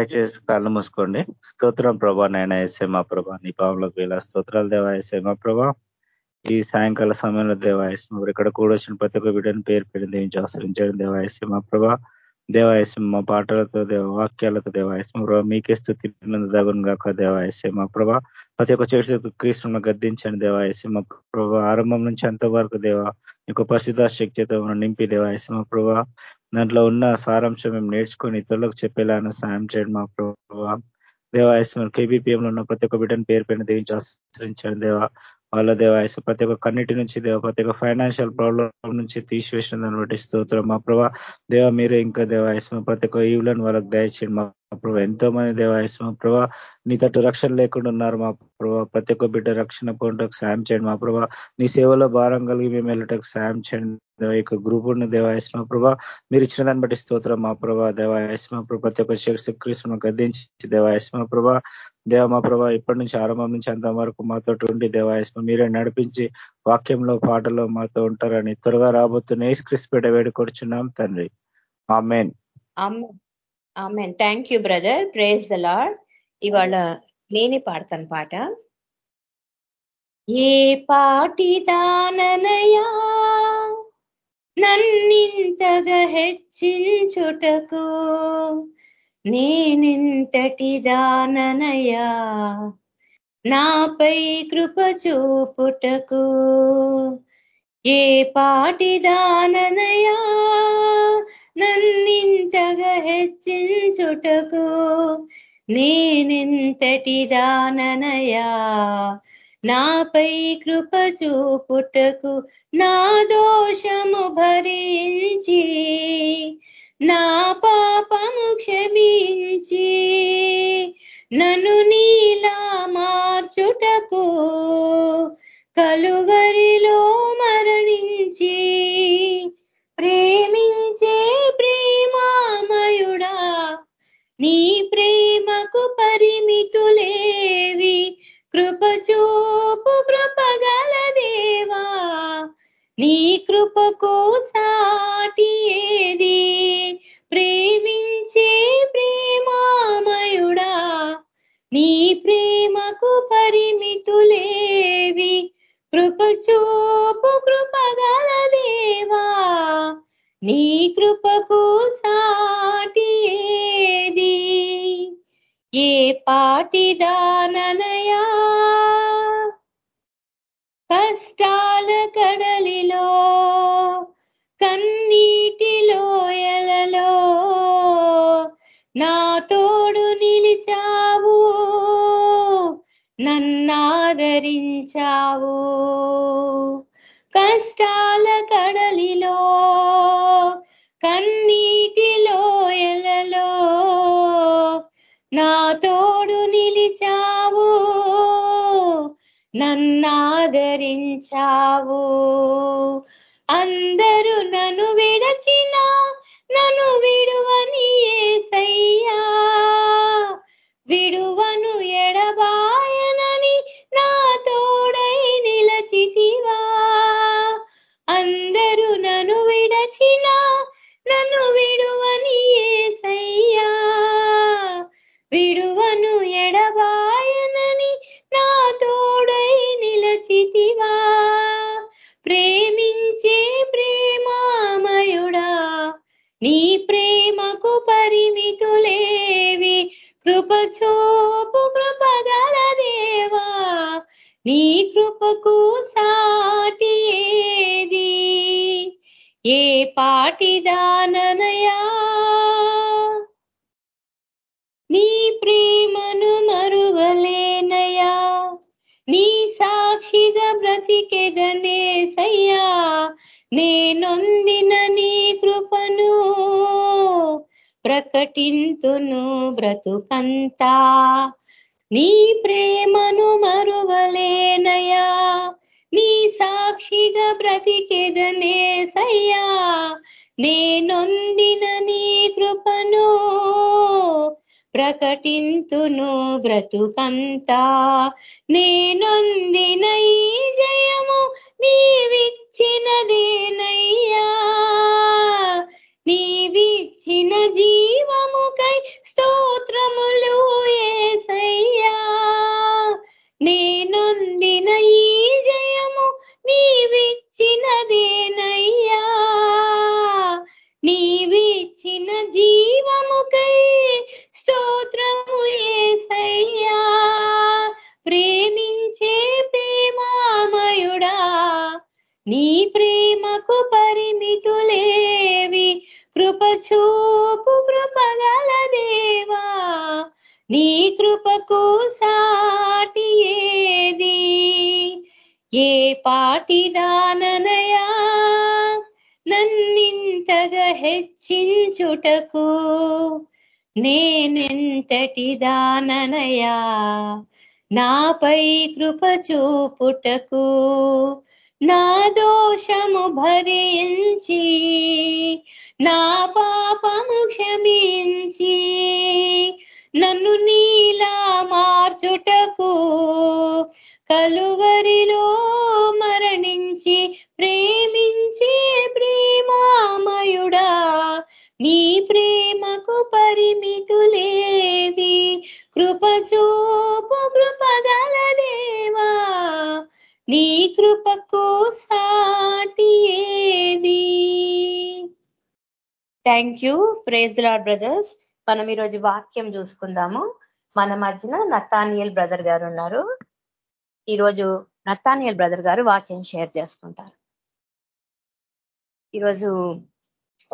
దయచేసి కళ్ళు మూసుకోండి. స్తోత్రం ప్రభా నేను ఎస్ఏ మా ప్రభా నీ పాములకు వేల స్తోత్రాలు దేవా ఎస్ఏ మా ప్రభా. ఈ సాయంకాల సమయంలో దేవాయస్మ ఇక్కడ కూడా వచ్చిన ప్రతి ఒక్క బిడ్డను పేరు పేరు దేవించి ఆశ్రయించడం దేవాయస్మ ప్రభా. దేవాయసం మా పాటలతో దేవ వాక్యాలతో దేవాయసం. ప్రభావ మీకే స్థుతి దగును గాక దేవాయసం మా ప్రభా ప్రతి ఒక్క చర్చ క్రీస్తును గద్దించండి దేవాయసం మా ప్రభా ఆరంభం నుంచి అంతవరకు దేవ మీకు పరిశుద్ధ శక్తితో నింపి దేవాయసం మా ప్రభా దాంట్లో ఉన్న సారాంశం మేము నేర్చుకొని ఇతరులకు చెప్పేలాగా సాయం చేయండి మా ప్రభావ దేవాయసం కేబీపీఎంలో ఉన్న ప్రతి ఒక్క బిడ్డను పేరు పైన దేవించి ఆశ్రయించండి దేవా. వాళ్ళ దేవాయస ప్రతి ఒక్క కన్నిటి నుంచి దేవ ప్రతి ఒక్క ఫైనాన్షియల్ ప్రాబ్లం నుంచి తీసివేసిన దాన్ని బట్టి స్తోత్రం. మా ప్రభా దేవ మీరే ఇంకా దేవాయసం ప్రతి ఒక్క ఈవులను వాళ్ళకి దయచేయండి. మా ప్రభావ ఎంతో మంది దేవాయస్మ ప్రభా నీ తట్టు రక్షణ లేకుండా ఉన్నారు మా ప్రభావ ప్రతి ఒక్క బిడ్డ రక్షణ పొందటకు సాయం చేయండి మా ప్రభా. నీ సేవలో భారం కలిగి మేము వెళ్ళటకు సాయం చేయండి యొక్క గ్రూపుని దేవాయస్మ ప్రభా మీరు ఇచ్చిన దాన్ని బట్టి స్తోత్రం మా ప్రభా. దేవాయస్మ ప్రభా ప్రతి ఒక్క శక్తిక్రీస్తును గద్దించి దేవాయస్మ ప్రభా. దేవ మా ప్రభా ఇప్పటి నుంచి ఆరంభం నుంచి అంత వరకు మాతో ఉండి దేవాయస్మ మీరే నడిపించి వాక్యంలో పాటలో మాతో ఉంటారని త్వరగా రాబోతున్న ఏసుక్రిస్పేట వేడుకొచ్చున్నాం తండ్రి. Amen. Amen thank you brother praise the lord ఇవాళ నేనే పాడతాను పాట. ఏ పాటి దాననయా? నన్నింతగా హెచ్చించుటకు నేనెంతటి దాననయా? నాపై కృప చూపుటకు ఏ పాటి దాననయా? నన్నింతగా హెచ్చించుటకు నేనెంతటి దాననయా? నాపై కృప చూపుటకు నా దోషము భరించి నా పాపము క్షమించి నన్ను నీలా మార్చుటకు కలువరిలో మరణించి ప్రేమి నీ ప్రేమకు పరిమితులేవి. కృప చూపు కృపగల దేవా. నీ కృపకు సాటి ఏది? ప్రేమించే ప్రేమామయుడా. నీ ప్రేమకు పరిమితులేవి. కృప చూపు కృపగల దేవా. నీ కృపకు సాటి ఏ పాటిదాననయా కష్టాల కడలిలో కన్నీటి లోయలలో నా తోడు నిలిచావు నన్నాదరించావు. కష్టాల కడలిలో నన్నాదరించావు అందరూ నన్ను ఏ నన్నింతగా హెచ్చించుటకు నేనెంతటి దాననయా నాపై కృప చూపుటకు నా దోషము భరించి నా పాపము క్షమించి నన్ను నీలా మార్చుటకు కలువరిలో ప్రేమించి ప్రేమించే ప్రేమామయుడా నీ ప్రేమకు పరిమితులేవి. కృపచూపు కృపగల దేవా నీ కృపకు సాటి ఏది thank you praise lord brothers మనం ఈరోజు వాక్యం చూసుకుందాము. మన మధ్యన నతానియల్ బ్రదర్ గారు ఉన్నారు. ఈరోజు నత్తానియల్ బ్రదర్ గారు వాక్యం షేర్ చేసుకుంటారు. ఈరోజు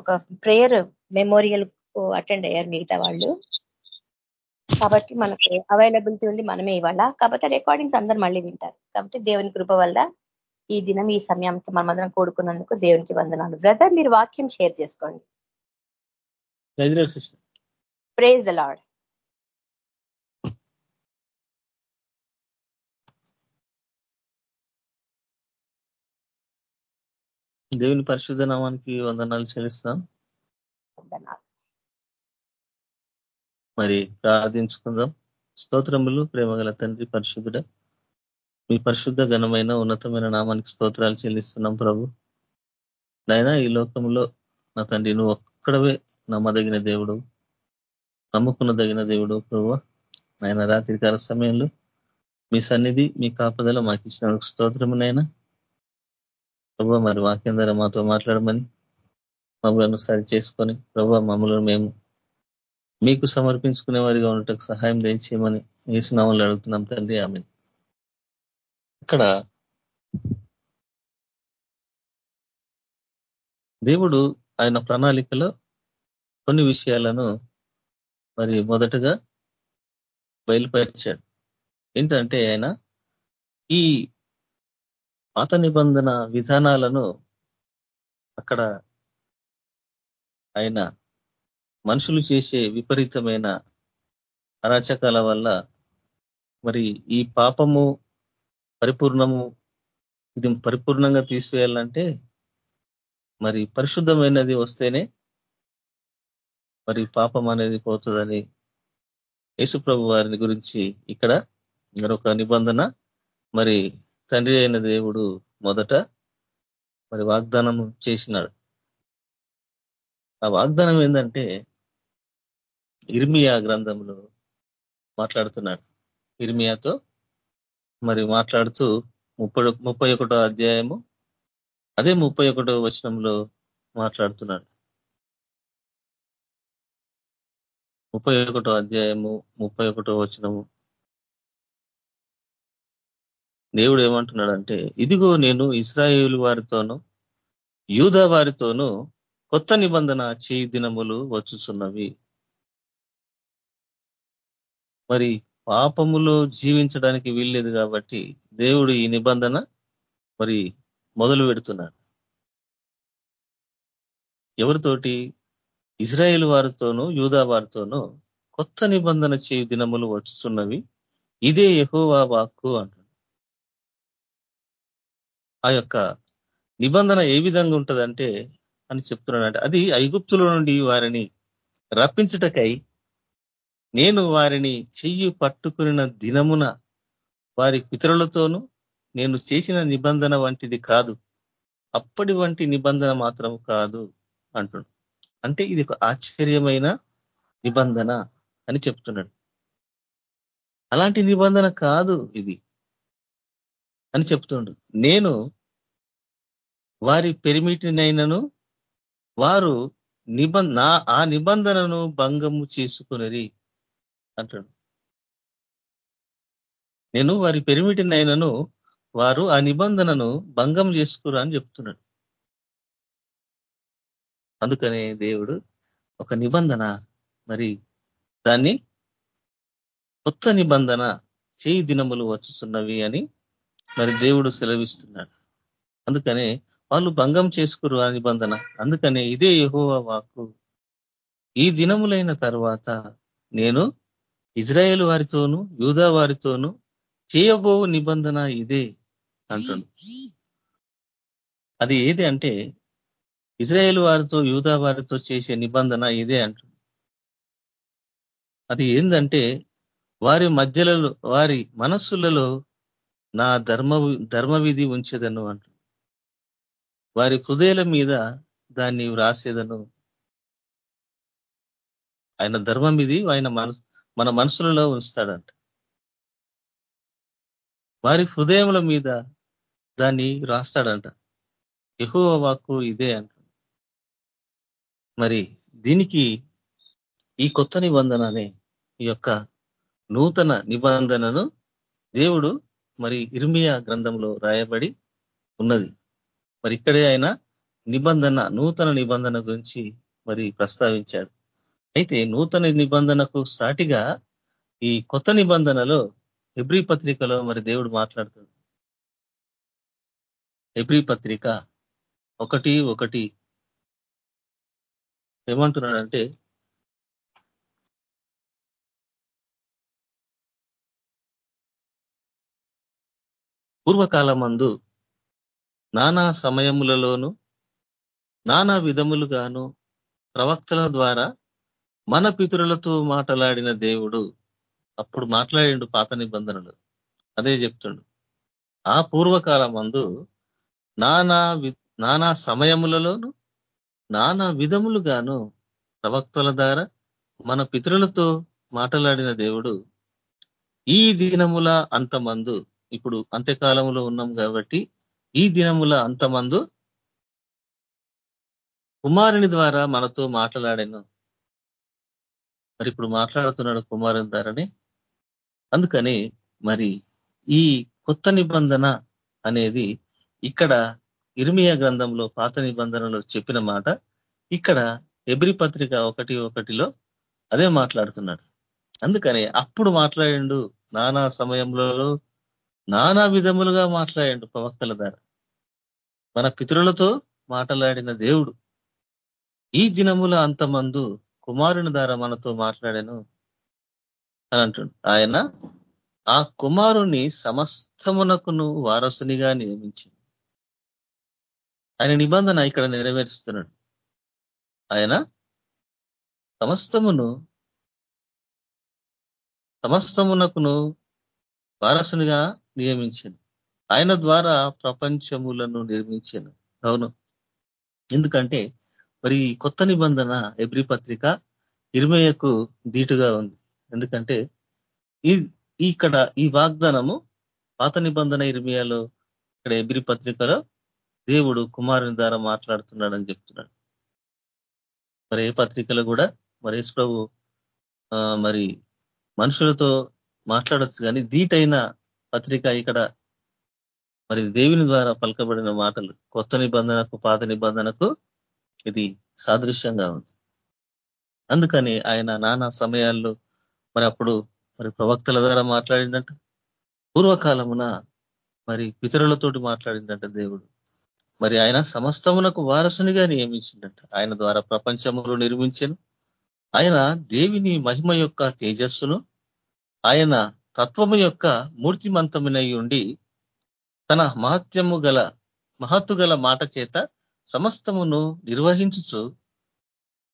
ఒక ప్రేయర్ మెమోరియల్ అటెండ్ అయ్యారు మిగతా వాళ్ళు. కాబట్టి మనకి అవైలబిలిటీ ఉంది మనమే ఇవాళ కాకపోతే రికార్డింగ్స్ అందరు మళ్ళీ వింటారు. కాబట్టి దేవుని కృప వల్ల ఈ దినం ఈ సమయానికి మనమందరం కూడుకున్నందుకు దేవునికి వందనాలు. బ్రదర్ మీరు వాక్యం షేర్ చేసుకోండి. ప్రేజ్ ద లాడ్ దేవుని పరిశుద్ధ నామానికి వందనాలు చెల్లిస్తాం. మరి ప్రార్థించుకుందాం. స్తోత్రములు ప్రేమగల తండ్రి పరిశుద్ధుడ. మీ పరిశుద్ధ ఘనమైన ఉన్నతమైన నామానికి స్తోత్రాలు చెల్లిస్తున్నాం ప్రభు. నాయన ఈ లోకంలో నా తండ్రి నువ్వు ఒక్కడవే నమ్మదగిన దేవుడు. నమ్ముకున్నదగిన దేవుడు ప్రభు. నాయన రాత్రికాల సమయంలో మీ సన్నిధి మీ కాపదల మాకు ఇచ్చిన స్తోత్రమునైనా ప్రభావ మరి వాక్యం ద్వారా మాతో మాట్లాడమని మమ్మల్ని సరి చేసుకొని ప్రభావ మమ్మల్ని మేము మీకు సమర్పించుకునే వారిగా ఉండటకు సహాయం దయచేయమని వేసినామని అడుగుతున్నాం తండ్రి ఆమె ఇక్కడ దేవుడు ఆయన ప్రణాళికలో కొన్ని విషయాలను మరి మొదటగా బయలుపరిచాడు. ఏంటంటే ఆయన ఈ పాత నిబంధన విధానాలను అక్కడ ఆయన మనుషులు చేసే విపరీతమైన అరాచకాల వల్ల మరి ఈ పాపము పరిపూర్ణము ఇది పరిపూర్ణంగా తీసివేయాలంటే మరి పరిశుద్ధమైనది వస్తేనే మరి పాపం అనేది పోతుందని యేసుప్రభు వారిని గురించి ఇక్కడ మరొక నిబంధన మరి తండ్రి అయిన దేవుడు మొదట మరి వాగ్దానం చేసినాడు. ఆ వాగ్దానం ఏంటంటే ఇర్మియా గ్రంథంలో మాట్లాడుతున్నాడు. ఇర్మియాతో మరి మాట్లాడుతూ ముప్పై ముప్పై ఒకటో అధ్యాయము అదే ముప్పై ఒకటో వచనంలో మాట్లాడుతున్నాడు. ముప్పై ఒకటో అధ్యాయము ముప్పై ఒకటో వచనము. దేవుడు ఏమంటున్నాడంటే ఇదిగో నేను ఇస్రాయేల్ వారితోనూ యూదా వారితోనూ కొత్త నిబంధన చేయి దినములు వచ్చుచున్నవి. మరి పాపములో జీవించడానికి వీల్లేదు కాబట్టి దేవుడు ఈ నిబంధన మరి మొదలు పెడుతున్నాడు. ఎవరితోటి? ఇజ్రాయేల్ వారితోనూ యూదా వారితోనూ కొత్త నిబంధన చేయు దినములు వచ్చుచున్నవి. ఇదే యహోవా వాక్కు అంటున్నాడు. ఆ యొక్క నిబంధన ఏ విధంగా ఉంటుందంటే అని చెప్తున్నానంటే అది ఐగుప్తుల నుండి వారిని రప్పించుటకై నేను వారిని చెయ్యి పట్టుకున్న దినమున వారి పితరులతోనూ నేను చేసిన నిబంధన వంటిది కాదు. అప్పటి వంటి నిబంధన మాత్రం కాదు అంటున్నాడు. అంటే ఇది ఒక ఆశ్చర్యమైన నిబంధన అని చెప్తున్నాడు. అలాంటి నిబంధన కాదు ఇది. అని చెప్తుండు. నేను వారి పెరిమిటినైనను వారు నిబంధన ఆ నిబంధనను భంగము చేసుకునరి అంటాడు. నేను వారి పెరిమిటినైనను వారు ఆ నిబంధనను భంగం చేసుకురా అని చెప్తున్నాడు. అందుకనే దేవుడు ఒక నిబంధన మరి దాన్ని కొత్త నిబంధన చేయి దినములు వచ్చుతున్నవి అని మరి దేవుడు సెలవిస్తున్నాడు. అందుకనే వాళ్ళు భంగం చేసుకురు ఆ నిబంధన. అందుకనే ఇదే యహోవ వాక్కు. ఈ దినములైన తర్వాత నేను ఇజ్రాయేల్ వారితోనూ యూదా వారితోనూ చేయబో నిబంధన ఇదే అంటాడు అది ఏది అంటే ఇజ్రాయేల్ వారితో యూదా వారితో చేసే నిబంధన ఇదే అంటాడు అది ఏందంటే వారి మధ్యలలో వారి మనస్సులలో నా ధర్మ ధర్మ విధి ఉంచేదను అంటు. వారి హృదయాల మీద దాన్ని వ్రాసేదను ఆయన ధర్మం ఇది ఆయన మన మన మనసులలో ఉంచుతాడంట. వారి హృదయముల మీద దాన్ని రాస్తాడంట. ఎహో వాక్కు ఇదే అంట. మరి దీనికి ఈ కొత్త నిబంధన అనే ఈ యొక్క నూతన నిబంధనను దేవుడు మరి ఇర్మియా గ్రంథంలో రాయబడి ఉన్నది. మరి ఇక్కడే ఆయన నిబంధన నూతన నిబంధన గురించి మరి ప్రస్తావించాడు. అయితే నూతన నిబంధనకు సాటిగా ఈ కొత్త నిబంధనలో ఎబ్రి పత్రికలో మరి దేవుడు మాట్లాడుతాడు ఎబ్రి పత్రిక ఒకటి ఒకటి ఏమంటున్నాడంటే పూర్వకాలమందు నానా సమయములలోను నానా విధములుగాను ప్రవక్తల ద్వారా మన పితరులతో మాట్లాడిన దేవుడు అప్పుడు మాట్లాడిండు పాత నిబంధనలు. అదే చెప్తుండు. ఆ పూర్వకాలమందు నానా నానా సమయములలోను నానా విధములుగాను ప్రవక్తల ద్వారా మన పితరులతో మాట్లాడిన దేవుడు ఈ దినముల అంతమందు ఇప్పుడు అంత్యకాలంలో ఉన్నాం కాబట్టి ఈ దినముల అంతమందు కుమారుని ద్వారా మనతో మాట్లాడాను. మరి ఇప్పుడు మాట్లాడుతున్నాడు కుమారుని ద్వారానే. అందుకని మరి ఈ కొత్త నిబంధన అనేది ఇక్కడ ఇర్మియా గ్రంథంలో పాత నిబంధనలో చెప్పిన మాట ఇక్కడ ఎబ్రి పత్రిక ఒకటి ఒకటిలో అదే మాట్లాడుతున్నాడు. అందుకని అప్పుడు మాట్లాడిండు నానా సమయంలో నానా విధములుగా మాట్లాడాడు ప్రవక్తల ద్వారా. మన పితరులతో మాట్లాడిన దేవుడు ఈ దినముల అంతమందు కుమారుని ద్వారా మనతో మాట్లాడాను అని అంటుండు. ఆయన ఆ కుమారుని సమస్తమునకును వారసునిగా నియమించి ఆయన నిబంధన ఇక్కడ నెరవేరుస్తున్నాడు. ఆయన సమస్తమును సమస్తమునకును వారసునిగా నియమించాను. ఆయన ద్వారా ప్రపంచములను నిర్మించాను. అవును. ఎందుకంటే మరి కొత్త నిబంధన ఎబ్రి పత్రిక ఇరుమయ్యకు ధీటుగా ఉంది. ఎందుకంటే ఈ ఇక్కడ ఈ వాగ్దానము పాత నిబంధన ఇర్మియాలో ఇక్కడ ఎబ్రి పత్రికలో దేవుడు కుమారుని ద్వారా మాట్లాడుతున్నాడని చెప్తున్నాడు. మరి ఏ పత్రికలో కూడా మరి ప్రభు మరి మనుషులతో మాట్లాడచ్చు కానీ దీటైన పత్రిక ఇక్కడ మరి దేవుని ద్వారా పలకబడిన మాటలు కొత్త నిబంధనకు పాత నిబంధనకు ఇది సాదృశ్యంగా ఉంది. అందుకని ఆయన నానా సమయాల్లో మరి అప్పుడు మరి ప్రవక్తల ద్వారా మాట్లాడినట్టు పూర్వకాలమున మరి పితరులతోటి మాట్లాడిందంట దేవుడు. మరి ఆయన సమస్తమునకు వారసునిగా నియమించిందంట. ఆయన ద్వారా ప్రపంచములు నిర్మించను. ఆయన దేవిని మహిమ యొక్క తేజస్సును ఆయన తత్వము యొక్క మూర్తిమంతమునై ఉండి తన మహత్యము గల మహత్తు గల మాట చేత సమస్తమును నిర్వహించుచు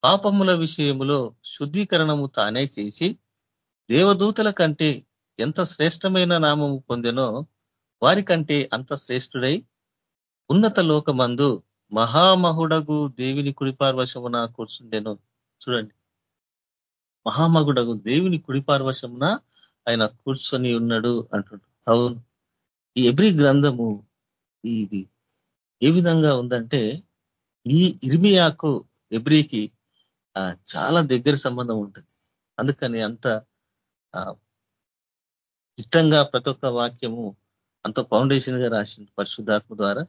పాపముల విషయములో శుద్ధీకరణము తానే చేసి దేవదూతల కంటే ఎంత శ్రేష్టమైన నామము పొందెనో వారి కంటే అంత శ్రేష్ఠుడై ఉన్నత లోకమందు మహామహుడగు దేవుని కుడిపార్వశమున కూర్చుండెను. చూడండి. మహామహుడగు దేవుని కుడిపార్వశమున ఆయన కూర్చొని ఉన్నాడు అంటున్నాడు అవును. ఈ ఎబ్రి గ్రంథము ఇది ఏ విధంగా ఉందంటే ఈ ఇర్మియాకు ఎబ్రికి చాలా దగ్గర సంబంధం ఉంటుంది. అందుకని అంత చిట్టంగా ప్రతి ఒక్క వాక్యము అంత ఫౌండేషన్గా రాసింది పరిశుద్ధాత్మ ద్వారా.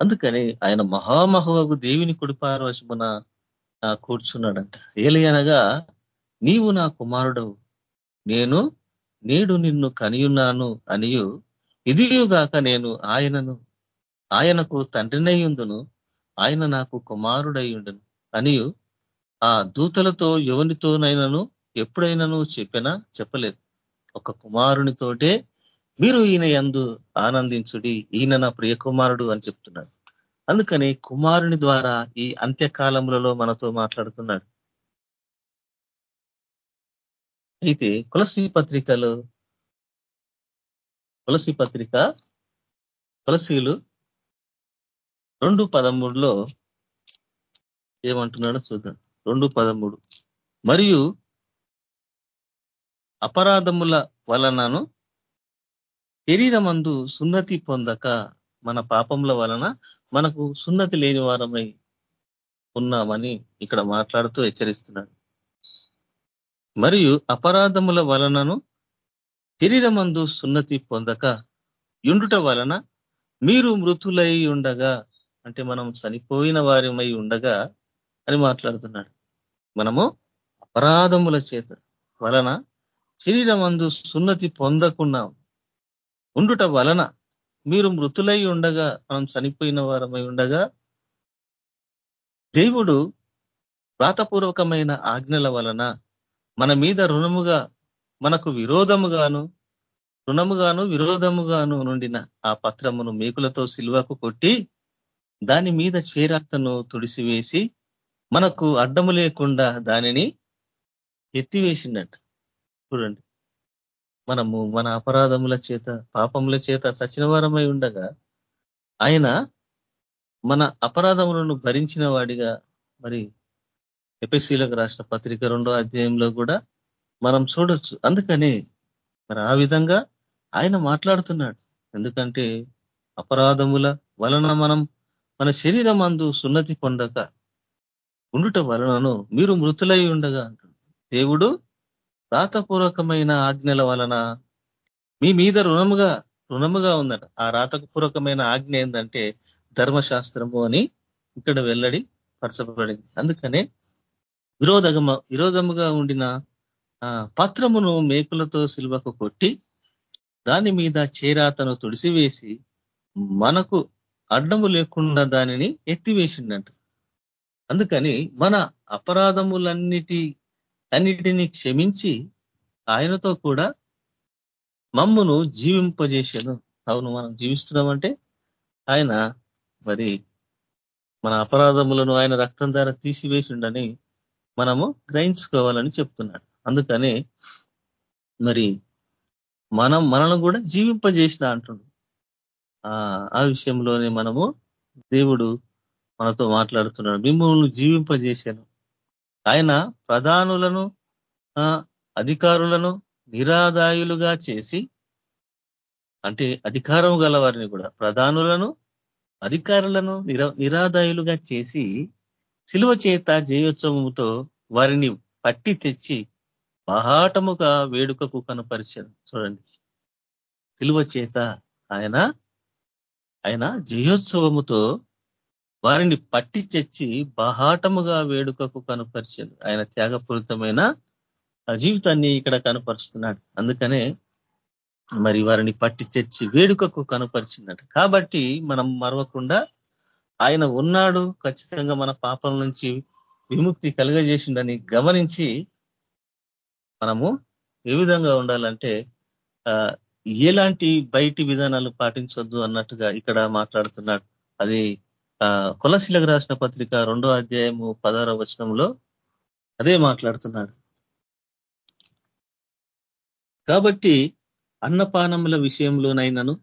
అందుకని ఆయన మహామహువు దేవిని కుడిపారవశమున కూర్చున్నాడంట. ఏలి అనగా నీవు నా కుమారుడవు. నేను నేడు నిన్ను కనియున్నాను అనియు. ఇదియుగాక నేను ఆయనను ఆయనకు తండ్రినయ్యుందును ఆయన నాకు కుమారుడయ్యుండును అనియు ఆ దూతలతో ఎవనితోనైనాను ఎప్పుడైనాను చెప్పినా చెప్పలేదు. ఒక కుమారునితోటే మీరు ఈయన ఎందు ఆనందించుడి. ఈయన నా ప్రియ కుమారుడు అని చెప్తున్నాడు. అందుకని కుమారుని ద్వారా ఈ అంత్యకాలములలో మనతో మాట్లాడుతున్నాడు. అయితే కులసీ పత్రికలు. తులసి పత్రిక తులసీలు. రెండు పదమూడులో ఏమంటున్నాడో చూద్దాం. రెండు పదమూడు. మరియు అపరాధముల వలనను శరీరమందు సున్నతి పొందక మన పాపముల వలన మనకు సున్నతి లేని వారమై ఉన్నామని ఇక్కడ మాట్లాడుతూ హెచ్చరిస్తున్నాడు. మరియు అపరాధముల వలనను శరీరమందు సున్నతి పొందక యుండుట వలన మీరు మృతులై ఉండగా అంటే మనం చనిపోయిన వారిమై ఉండగా అని మాట్లాడుతున్నాడు. మనము అపరాధముల చేత వలన శరీరమందు సున్నతి పొందకున్నాం. ఉండుట వలన మీరు మృతులై ఉండగా మనం చనిపోయిన వారమై ఉండగా దేవుడు వ్రాతపూర్వకమైన ఆజ్ఞల వలన మన మీద రుణముగా మనకు విరోధముగాను రుణముగాను విరోధముగాను నుండిన ఆ పత్రమును మేకులతో సిల్వకు కొట్టి దాని మీద చేరాక్తను తుడిసివేసి మనకు అడ్డము లేకుండా దానిని ఎత్తివేసిండట. చూడండి. మనము మన అపరాధముల చేత పాపముల చేత సచినవారమై ఉండగా ఆయన మన అపరాధములను భరించిన వాడిగా మరి ఎపిసీలకు రాసిన పత్రిక రెండో అధ్యాయంలో కూడా మనం చూడొచ్చు. అందుకని మరి ఆ విధంగా ఆయన మాట్లాడుతున్నాడు. ఎందుకంటే అపరాధముల వలన మనం మన శరీరం అందు సున్నతి పొందక ఉండుట వలనను మీరు మృతులై ఉండగా దేవుడు రాతపూర్వకమైన ఆజ్ఞల వలన మీ మీద రుణముగా రుణముగా ఉందట. ఆ రాతపూర్వకమైన ఆజ్ఞ ఏంటంటే ధర్మశాస్త్రము అని ఇక్కడ వెల్లడి పరచబడింది. అందుకనే విరోధగమ విరోధముగా ఉండిన పత్రమును మేకులతో సిల్వకు కొట్టి దాని మీద చేరాతను తుడిసివేసి మనకు అడ్డము లేకుండా దానిని ఎత్తివేసిండంట. అందుకని మన అపరాధములన్నిటి అన్నిటిని క్షమించి ఆయనతో కూడా మమ్మును జీవింపజేశాను. అవును మనం జీవిస్తున్నామంటే ఆయన మరి మన అపరాధములను ఆయన రక్తం ద్వారా తీసివేసిండని మనము గ్రహించుకోవాలని చెప్తున్నాడు. అందుకనే మరి మనం మనను కూడా జీవింపజేసిన అంటుడు. ఆ విషయంలోనే మనము దేవుడు మనతో మాట్లాడుతున్నాడు. మిమ్మల్ని జీవింపజేశాను. ఆయన ప్రధానులను అధికారులను నిరాదాయులుగా చేసి అంటే అధికారం గల వారిని కూడా ప్రధానులను అధికారులను నిరాదాయులుగా చేసి శిలువ చేత జయోత్సవముతో వారిని పట్టి తెచ్చి బహాటముగా వేడుకకు కనపరిచారు. చూడండి. శిలువ చేత ఆయన ఆయన జయోత్సవముతో వారిని పట్టి తెచ్చి బహాటముగా వేడుకకు కనపరిచాడు. ఆయన త్యాగపూరితమైన జీవితాన్ని ఇక్కడ కనపరుస్తున్నాడు. అందుకనే మరి వారిని పట్టి తెచ్చి వేడుకకు కనపరిచినట్టు కాబట్టి మనం మరవకుండా ఆయన ఉన్నాడు ఖచ్చితంగా మన పాపం నుంచి విముక్తి కలుగజేసిండని గమనించి మనము ఏ విధంగా ఉండాలంటే ఎలాంటి బయటి విధానాలు పాటించొద్దు అన్నట్టుగా ఇక్కడ మాట్లాడుతున్నాడు. అది కొలశిలకు రాసిన పత్రిక రెండో అధ్యాయము పదారో వచనంలో అదే మాట్లాడుతున్నాడు. కాబట్టి అన్నపానముల విషయంలోనైనాను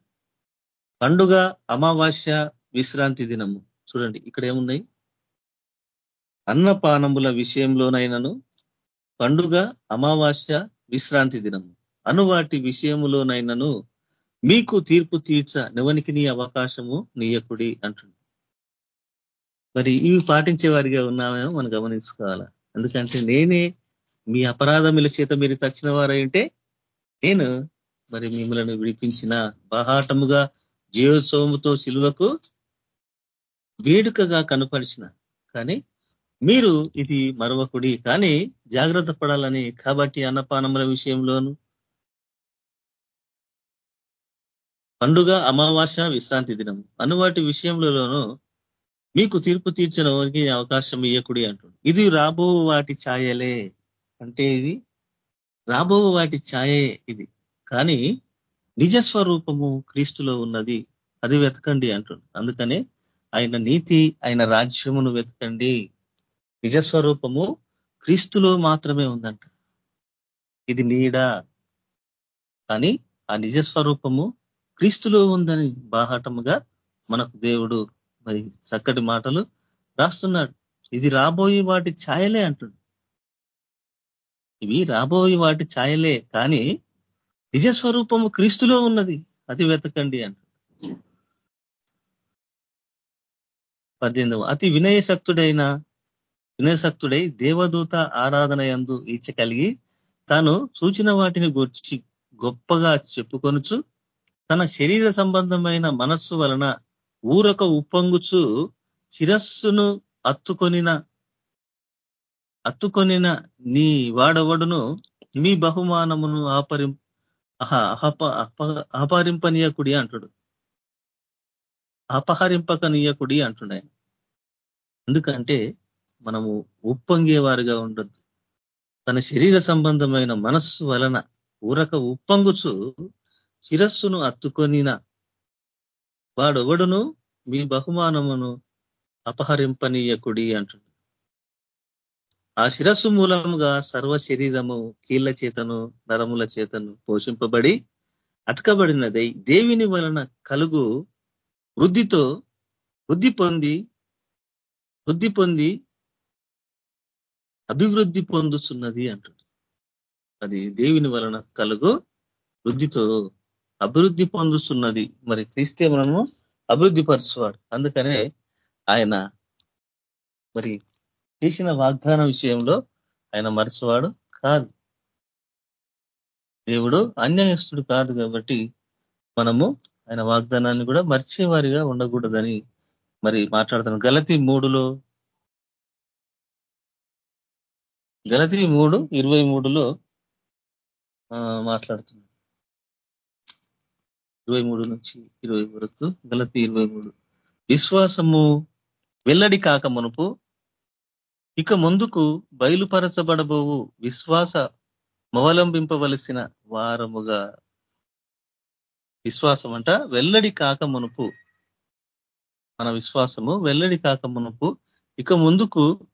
పండుగ అమావాస్య విశ్రాంతి దినము. చూడండి ఇక్కడ ఏమున్నాయి? అన్నపానముల విషయంలోనైనాను పండుగ అమావాస్య విశ్రాంతి దినము. అనువాటి విషయములోనైనాను మీకు తీర్పు తీర్చ నివనికి నీ అవకాశము నీయకుడి అంటుంది మరి ఇవి పాటించే వారిగా ఉన్నామేమో మనం గమనించుకోవాలా? ఎందుకంటే నేనే మీ అపరాధముల చేత మీరు తచ్చిన వారైంటే నేను మరి మిమ్మల్ని విడిపించిన. బహాటముగా జీవోత్సవముతో సిలువకు వేడుకగా కనపరిచిన. కానీ మీరు ఇది మరొకడి కానీ జాగ్రత్త పడాలని కాబట్టి అన్నపానముల విషయంలోను పండుగ అమావాస్య విశ్రాంతి దినం అనువాటి విషయంలోనూ మీకు తీర్పు తీర్చిన వారికి అవకాశం ఇయ్యకుడి అంటుంది ఇది రాబో వాటి ఛాయలే అంటే ఇది రాబో వాటి ఛాయే ఇది. కానీ నిజస్వరూపము క్రీస్తులో ఉన్నది. అది వెతకండి అంటుంది అందుకనే ఆయన నీతి ఆయన రాజ్యమును వెతకండి. నిజస్వరూపము క్రీస్తులో మాత్రమే ఉందంట. ఇది నీడ. కానీ ఆ నిజస్వరూపము క్రీస్తులో ఉందని బాహాటముగా మనకు దేవుడు మరి చక్కటి మాటలు రాస్తున్నాడు. ఇది రాబోయే వాటి ఛాయలే అంటుడు ఇవి రాబోయే వాటి ఛాయలే. కానీ నిజస్వరూపము క్రీస్తులో ఉన్నది. అది వెతకండి అంటుడు పద్దెనిమిదవ అతి వినయశక్తుడైన వినయశక్తుడై దేవదూత ఆరాధన యందు ఈచ కలిగి తాను సూచిన వాటిని గుర్చి గొప్పగా చెప్పుకొనుచు తన శరీర సంబంధమైన మనస్సు వలన ఊరక ఉప్పొంగుచు శిరస్సును అత్తుకొనిన అత్తుకొనిన నీ వాడవడును మీ బహుమానమును ఆపరిం అహప అపహరింపనీయకుడి అంటుడు. అపహరింపకనీయకుడి అంటున్నాయి ఎందుకంటే మనము ఉప్పొంగేవారుగా ఉండొద్దు. తన శరీర సంబంధమైన మనస్సు వలన ఊరక ఉప్పొంగుచు శిరస్సును అత్తుకొనిన వాడొవడును? మీ బహుమానమును అపహరింపనీయకుడి అంటుడు. ఆ శిరస్సు మూలముగా సర్వ శరీరము కీళ్ళ చేతను నరముల చేతను పోషింపబడి అతకబడినదై దేవిని వలన కలుగు వృద్ధితో వృద్ధి పొంది వృద్ధి పొంది అభివృద్ధి పొందుతున్నది అంటుంది అది దేవుని వలన కలుగు వృద్ధితో అభివృద్ధి పొందుతున్నది మరి క్రీస్తే మనము అభివృద్ధి పరుచువాడు. అందుకనే ఆయన మరి చేసిన వాగ్దాన విషయంలో ఆయన మరచువాడు కాదు. దేవుడు అన్యాయస్తుడు కాదు కాబట్టి మనము ఆయన వాగ్దానాన్ని కూడా మర్చేవారిగా ఉండకూడదని మరి మాట్లాడుతున్నాను గలతి మూడులో గలతి మూడు ఇరవై మూడులో మాట్లాడుతున్నాడు ఇరవై మూడు నుంచి ఇరవై వరకు గలతి ఇరవై మూడు. విశ్వాసము వెల్లడి కాక మునుపు ఇక ముందుకు బయలుపరచబడబోవు విశ్వాస మవలంబింపవలసిన వారముగా విశ్వాసం అంట వెల్లడి కాక మునుపు మన విశ్వాసము వెల్లడి కాక మునుపు ఇక ముందుకు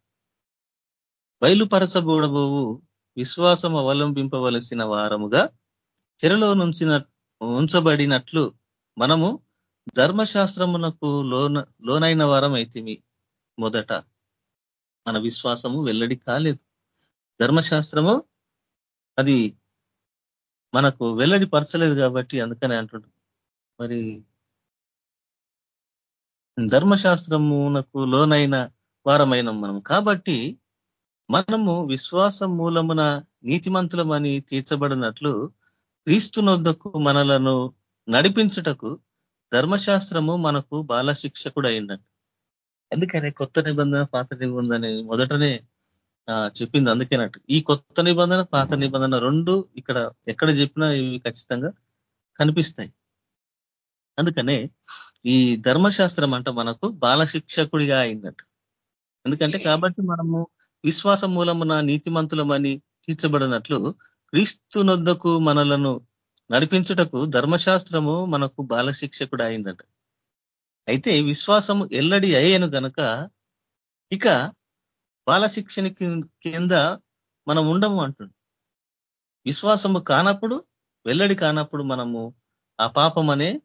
బయలుపరచబూడబోవు విశ్వాసం అవలంబింపవలసిన వారముగా చెరలో నుంచిన ఉంచబడినట్లు మనము ధర్మశాస్త్రమునకు లోన లోనైన వారం అయితేమి మొదట. మన విశ్వాసము వెల్లడి కాలేదు. ధర్మశాస్త్రము అది మనకు వెల్లడి పరచలేదు కాబట్టి అందుకని అంటుడు. మరి ధర్మశాస్త్రమునకు లోనైన వారమైన మనం. కాబట్టి మనము విశ్వాసం మూలమున నీతిమంతులమని తీర్చబడినట్లు క్రీస్తునొద్దకు మనలను నడిపించుటకు ధర్మశాస్త్రము మనకు బాలశిక్షకుడు అయిందంట అయినట్టు ఎందుకనే కొత్త నిబంధన పాత నిబంధన మొదటనే చెప్పింది అందుకేనట్టు ఈ కొత్త నిబంధన పాత నిబంధన రెండు ఇక్కడ ఎక్కడ చెప్పినా ఇవి ఖచ్చితంగా కనిపిస్తాయి. అందుకనే ఈ ధర్మశాస్త్రం అంట మనకు బాలశిక్షకుడిగా అయినట్టు. ఎందుకంటే కాబట్టి మనము విశ్వాస మూలమున నీతిమంతులమని తీర్చబడినట్లు క్రీస్తునొద్దకు మనలను నడిపించుటకు ధర్మశాస్త్రము మనకు బాలశిక్షకుడు అయిందట అయితే విశ్వాసము ఎల్లడి అయ్యాను గనక ఇక బాలశిక్షణ కింద మనం ఉండము అంటుంది విశ్వాసము కానప్పుడు వెల్లడి కానప్పుడు మనము ఆ పాపం అనే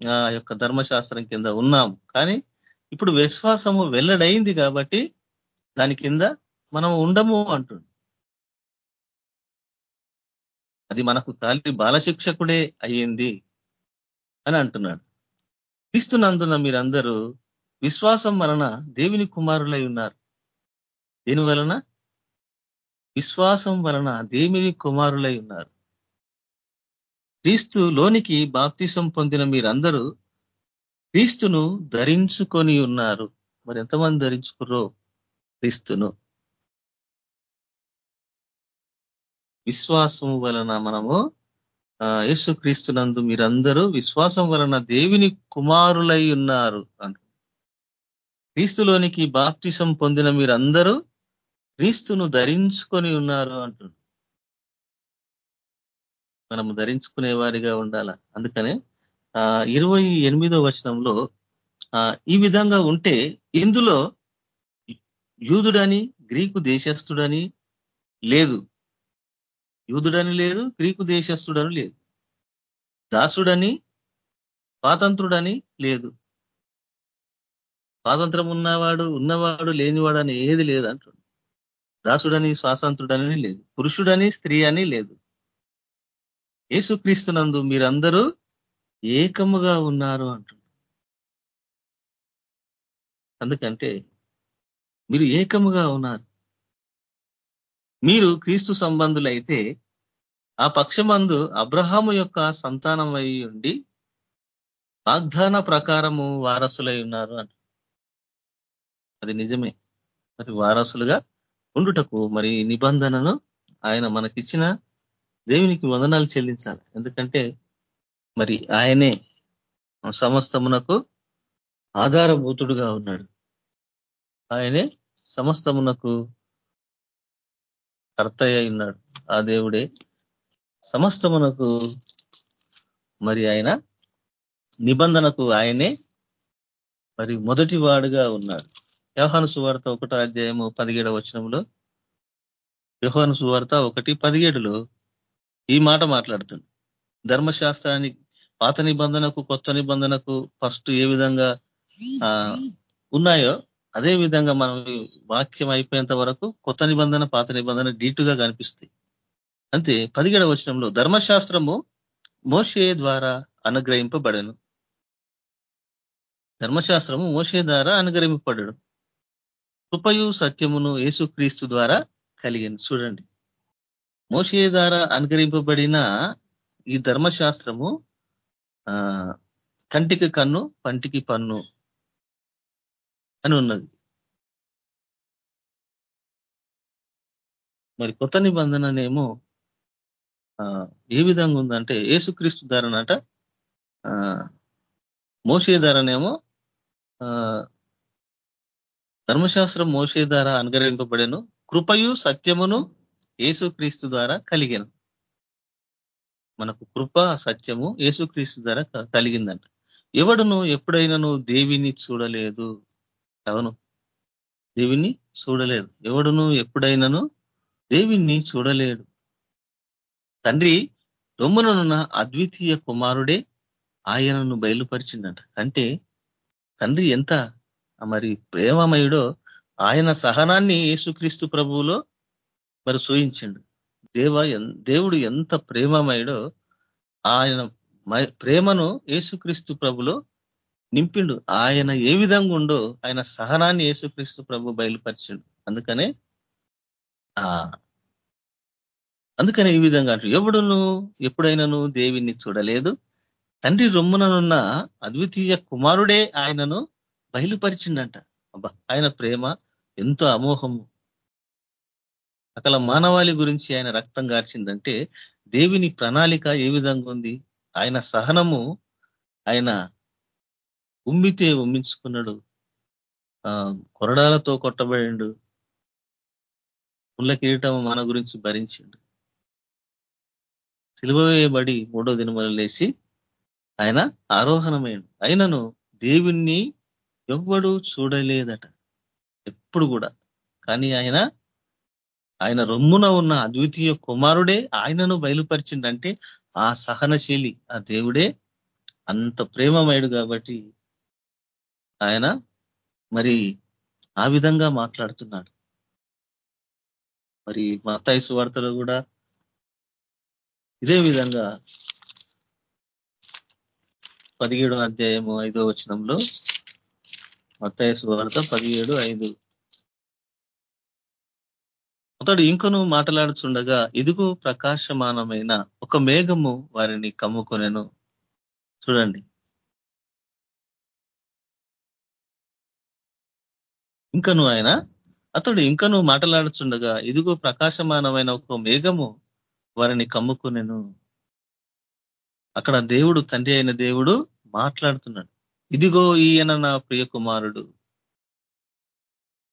ఆ యొక్క ధర్మశాస్త్రం కింద ఉన్నాము. కానీ ఇప్పుడు విశ్వాసము వెల్లడైంది కాబట్టి దాని కింద మనం ఉండము అంటుంది అది మనకు కాలి బాలశిక్షకుడే అయ్యింది అని అంటున్నాడు. క్రీస్తునందున మీరందరూ విశ్వాసం వలన దేవుని కుమారులై ఉన్నారు. దీని వలన? విశ్వాసం వలన దేవుని కుమారులై ఉన్నారు. క్రీస్తు లోనికి బాప్తిసం పొందిన మీరందరూ క్రీస్తును ధరించుకొని ఉన్నారు. మరి ఎంతమంది ధరించుకుర్రో? క్రీస్తును. విశ్వాసం వలన మనము యేసు క్రీస్తునందు మీరందరూ విశ్వాసం వలన దేవిని కుమారులై ఉన్నారు అంటు క్రీస్తులోనికి బాప్తిసం పొందిన మీరందరూ క్రీస్తును ధరించుకొని ఉన్నారు అంటున్నారు మనము ధరించుకునే వారిగా ఉండాల? అందుకనే ఆ ఇరవై ఎనిమిదో వచనంలో ఈ విధంగా ఉంటే ఇందులో యూదుడని గ్రీకు దేశస్థుడని లేదు. యూదుడని లేదు గ్రీకు దేశస్థుడని లేదు. దాసుడని స్వాతంత్రుడని లేదు. స్వాతంత్రం ఉన్నవాడు ఉన్నవాడు లేనివాడు అని ఏది లేదు అంటుడు దాసుడని స్వాతంత్రుడని లేదు. పురుషుడని స్త్రీ అని లేదు. యేసుక్రీస్తునందు మీరందరూ ఏకముగా ఉన్నారు అంటున్నారు. అందుకంటే మీరు ఏకముగా ఉన్నారు. మీరు క్రీస్తు సంబంధులైతే ఆ పక్షమందు అబ్రహాము యొక్క సంతానం ఉండి వాగ్దాన ప్రకారము వారసులై ఉన్నారు అంట అది నిజమే. మరి వారసులుగా ఉండుటకు మరి నిబంధనను ఆయన మనకిచ్చిన దేవునికి వందనాలు చెల్లించాలి. ఎందుకంటే మరి ఆయనే సమస్తమునకు ఆధారభూతుడుగా ఉన్నాడు. ఆయనే సమస్తమునకు కర్తయ్య ఉన్నాడు. ఆ దేవుడే సమస్తమునకు మరి ఆయన నిబంధనకు ఆయనే మరి మొదటి వాడుగా ఉన్నాడు. యోహాను సువార్త ఒకటో అధ్యాయము పదిహేడవ వచనంలో యోహాను సువార్త ఒకటి పదిహేడులో ఈ మాట మాట్లాడుతుంది. ధర్మశాస్త్రానికి పాత నిబంధనకు కొత్త నిబంధనకు ఫస్ట్ ఏ విధంగా ఉన్నాయో అదే విధంగా మనం వాక్యం అయిపోయేంత వరకు కొత్త నిబంధన పాత నిబంధన డీటుగా కనిపిస్తాయి. అంతే పదిహేడవ వచనంలో ధర్మశాస్త్రము మోషే ద్వారా అనుగ్రహింపబడను. ధర్మశాస్త్రము మోషే ద్వారా అనుగ్రహింపబడడు కృపయు సత్యమును యేసుక్రీస్తు ద్వారా కలిగింది చూడండి. మోషే ద్వారా అనుకరింపబడిన ఈ ధర్మశాస్త్రము కంటికి కన్ను పంటికి పన్ను అని ఉన్నది మరి కొత్త నిబంధననేమో ఏ విధంగా ఉందంటే ఏసుక్రీస్తు ధరనట మోసే ధరనేమో ధర్మశాస్త్రం మోసే ద్వారా అనుగ్రహింపబడను కృపయు సత్యమును ఏసుక్రీస్తు ద్వారా కలిగాను. మనకు కృప సత్యము ఏసుక్రీస్తు ద్వారా కలిగిందంట. ఎవడును ఎప్పుడైనాను దేవిని చూడలేదు. అవును దేవిని చూడలేదు. ఎవడును ఎప్పుడైనాను దేవిని చూడలేడు. తండ్రి రొమ్ముననున్న అద్వితీయ కుమారుడే ఆయనను బయలుపరిచిందంట. అంటే తండ్రి ఎంత మరి ప్రేమమయుడో ఆయన సహనాన్ని యేసుక్రీస్తు ప్రభువులో మరి సూయించిండు. దేవ దేవుడు ఎంత ప్రేమమయుడో ఆయన ప్రేమను యేసుక్రీస్తు ప్రభులో నింపిండు. ఆయన ఏ విధంగా ఉండో ఆయన సహనాన్ని యేసుక్రీస్తు ప్రభు బయలుపరిచిండు. అందుకనే అందుకనే ఈ విధంగా అంటు ఎవడును ఎప్పుడైనాను దేవిని చూడలేదు. తండ్రి రొమ్ముననున్న అద్వితీయ కుమారుడే ఆయనను బయలుపరిచిండంట ఆయన ప్రేమ ఎంతో అమోహము. అకల మానవాళి గురించి ఆయన రక్తం గార్చిందంటే దేవిని ప్రణాళిక ఏ విధంగా ఉంది? ఆయన సహనము ఆయన ఉమ్మితే ఉమ్మించుకున్నాడు. కొరడాలతో కొట్టబడిండు. పుల్ల కిరీటం మన గురించి భరించిండు. సిలువ వేయబడి మూడో దినములు లేచి ఆయన ఆరోహణమైండు అయినను దేవుణ్ణి ఎవ్వడు చూడలేదట. ఎప్పుడు కూడా. కానీ ఆయన ఆయన రొమ్మున ఉన్న అద్వితీయ కుమారుడే ఆయనను బయలుపరిచిందంటే ఆ సహనశీలి ఆ దేవుడే అంత ప్రేమమయుడు కాబట్టి ఆయన మరి ఆ విధంగా మాట్లాడుతున్నాడు. మరి మతాయి సువార్తలు కూడా ఇదే విధంగా పదిహేడో అధ్యాయము ఐదో వచనంలో మత్తాయ సువార్త పదిహేడు ఐదు. అతడు ఇంకను మాట్లాడుచుండగా ఇదిగో ప్రకాశమానమైన ఒక మేఘము వారిని కమ్ముకొనెను. చూడండి. ఇంకను ఆయన అతడు ఇంకను మాట్లాడుచుండగా ఇదిగో ప్రకాశమానమైన ఒక మేఘము వారిని కమ్ముకునేను. అక్కడ దేవుడు తండ్రి అయిన దేవుడు మాట్లాడుతున్నాడు. ఇదిగో ఈయన నా ప్రియ కుమారుడు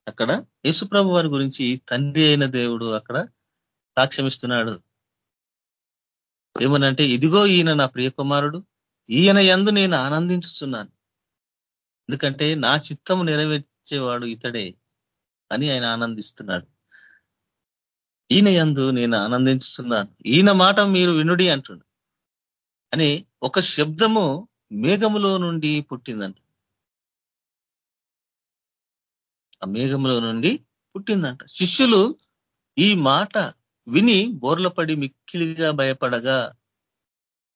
అక్కడ యేసుప్రభు వారి గురించి తండ్రి అయిన దేవుడు అక్కడ సాక్ష్యమిస్తున్నాడు. ఏమనంటే ఇదిగో ఈయన నా ప్రియ కుమారుడు ఈయన ఎందు నేను ఆనందించుతున్నాను ఎందుకంటే నా చిత్తము నెరవేర్చేవాడు ఇతడే అని ఆయన ఆనందిస్తున్నాడు. ఈయన ఎందు నేను ఆనందించుతున్నాను ఈయన మాట మీరు వినుడి అంటుండు. అని ఒక శబ్దము మేఘములో నుండి పుట్టిందంట. ఆ మేఘములో నుండి పుట్టిందంట. శిష్యులు ఈ మాట విని బోర్లపడి మిక్కిలిగా భయపడగా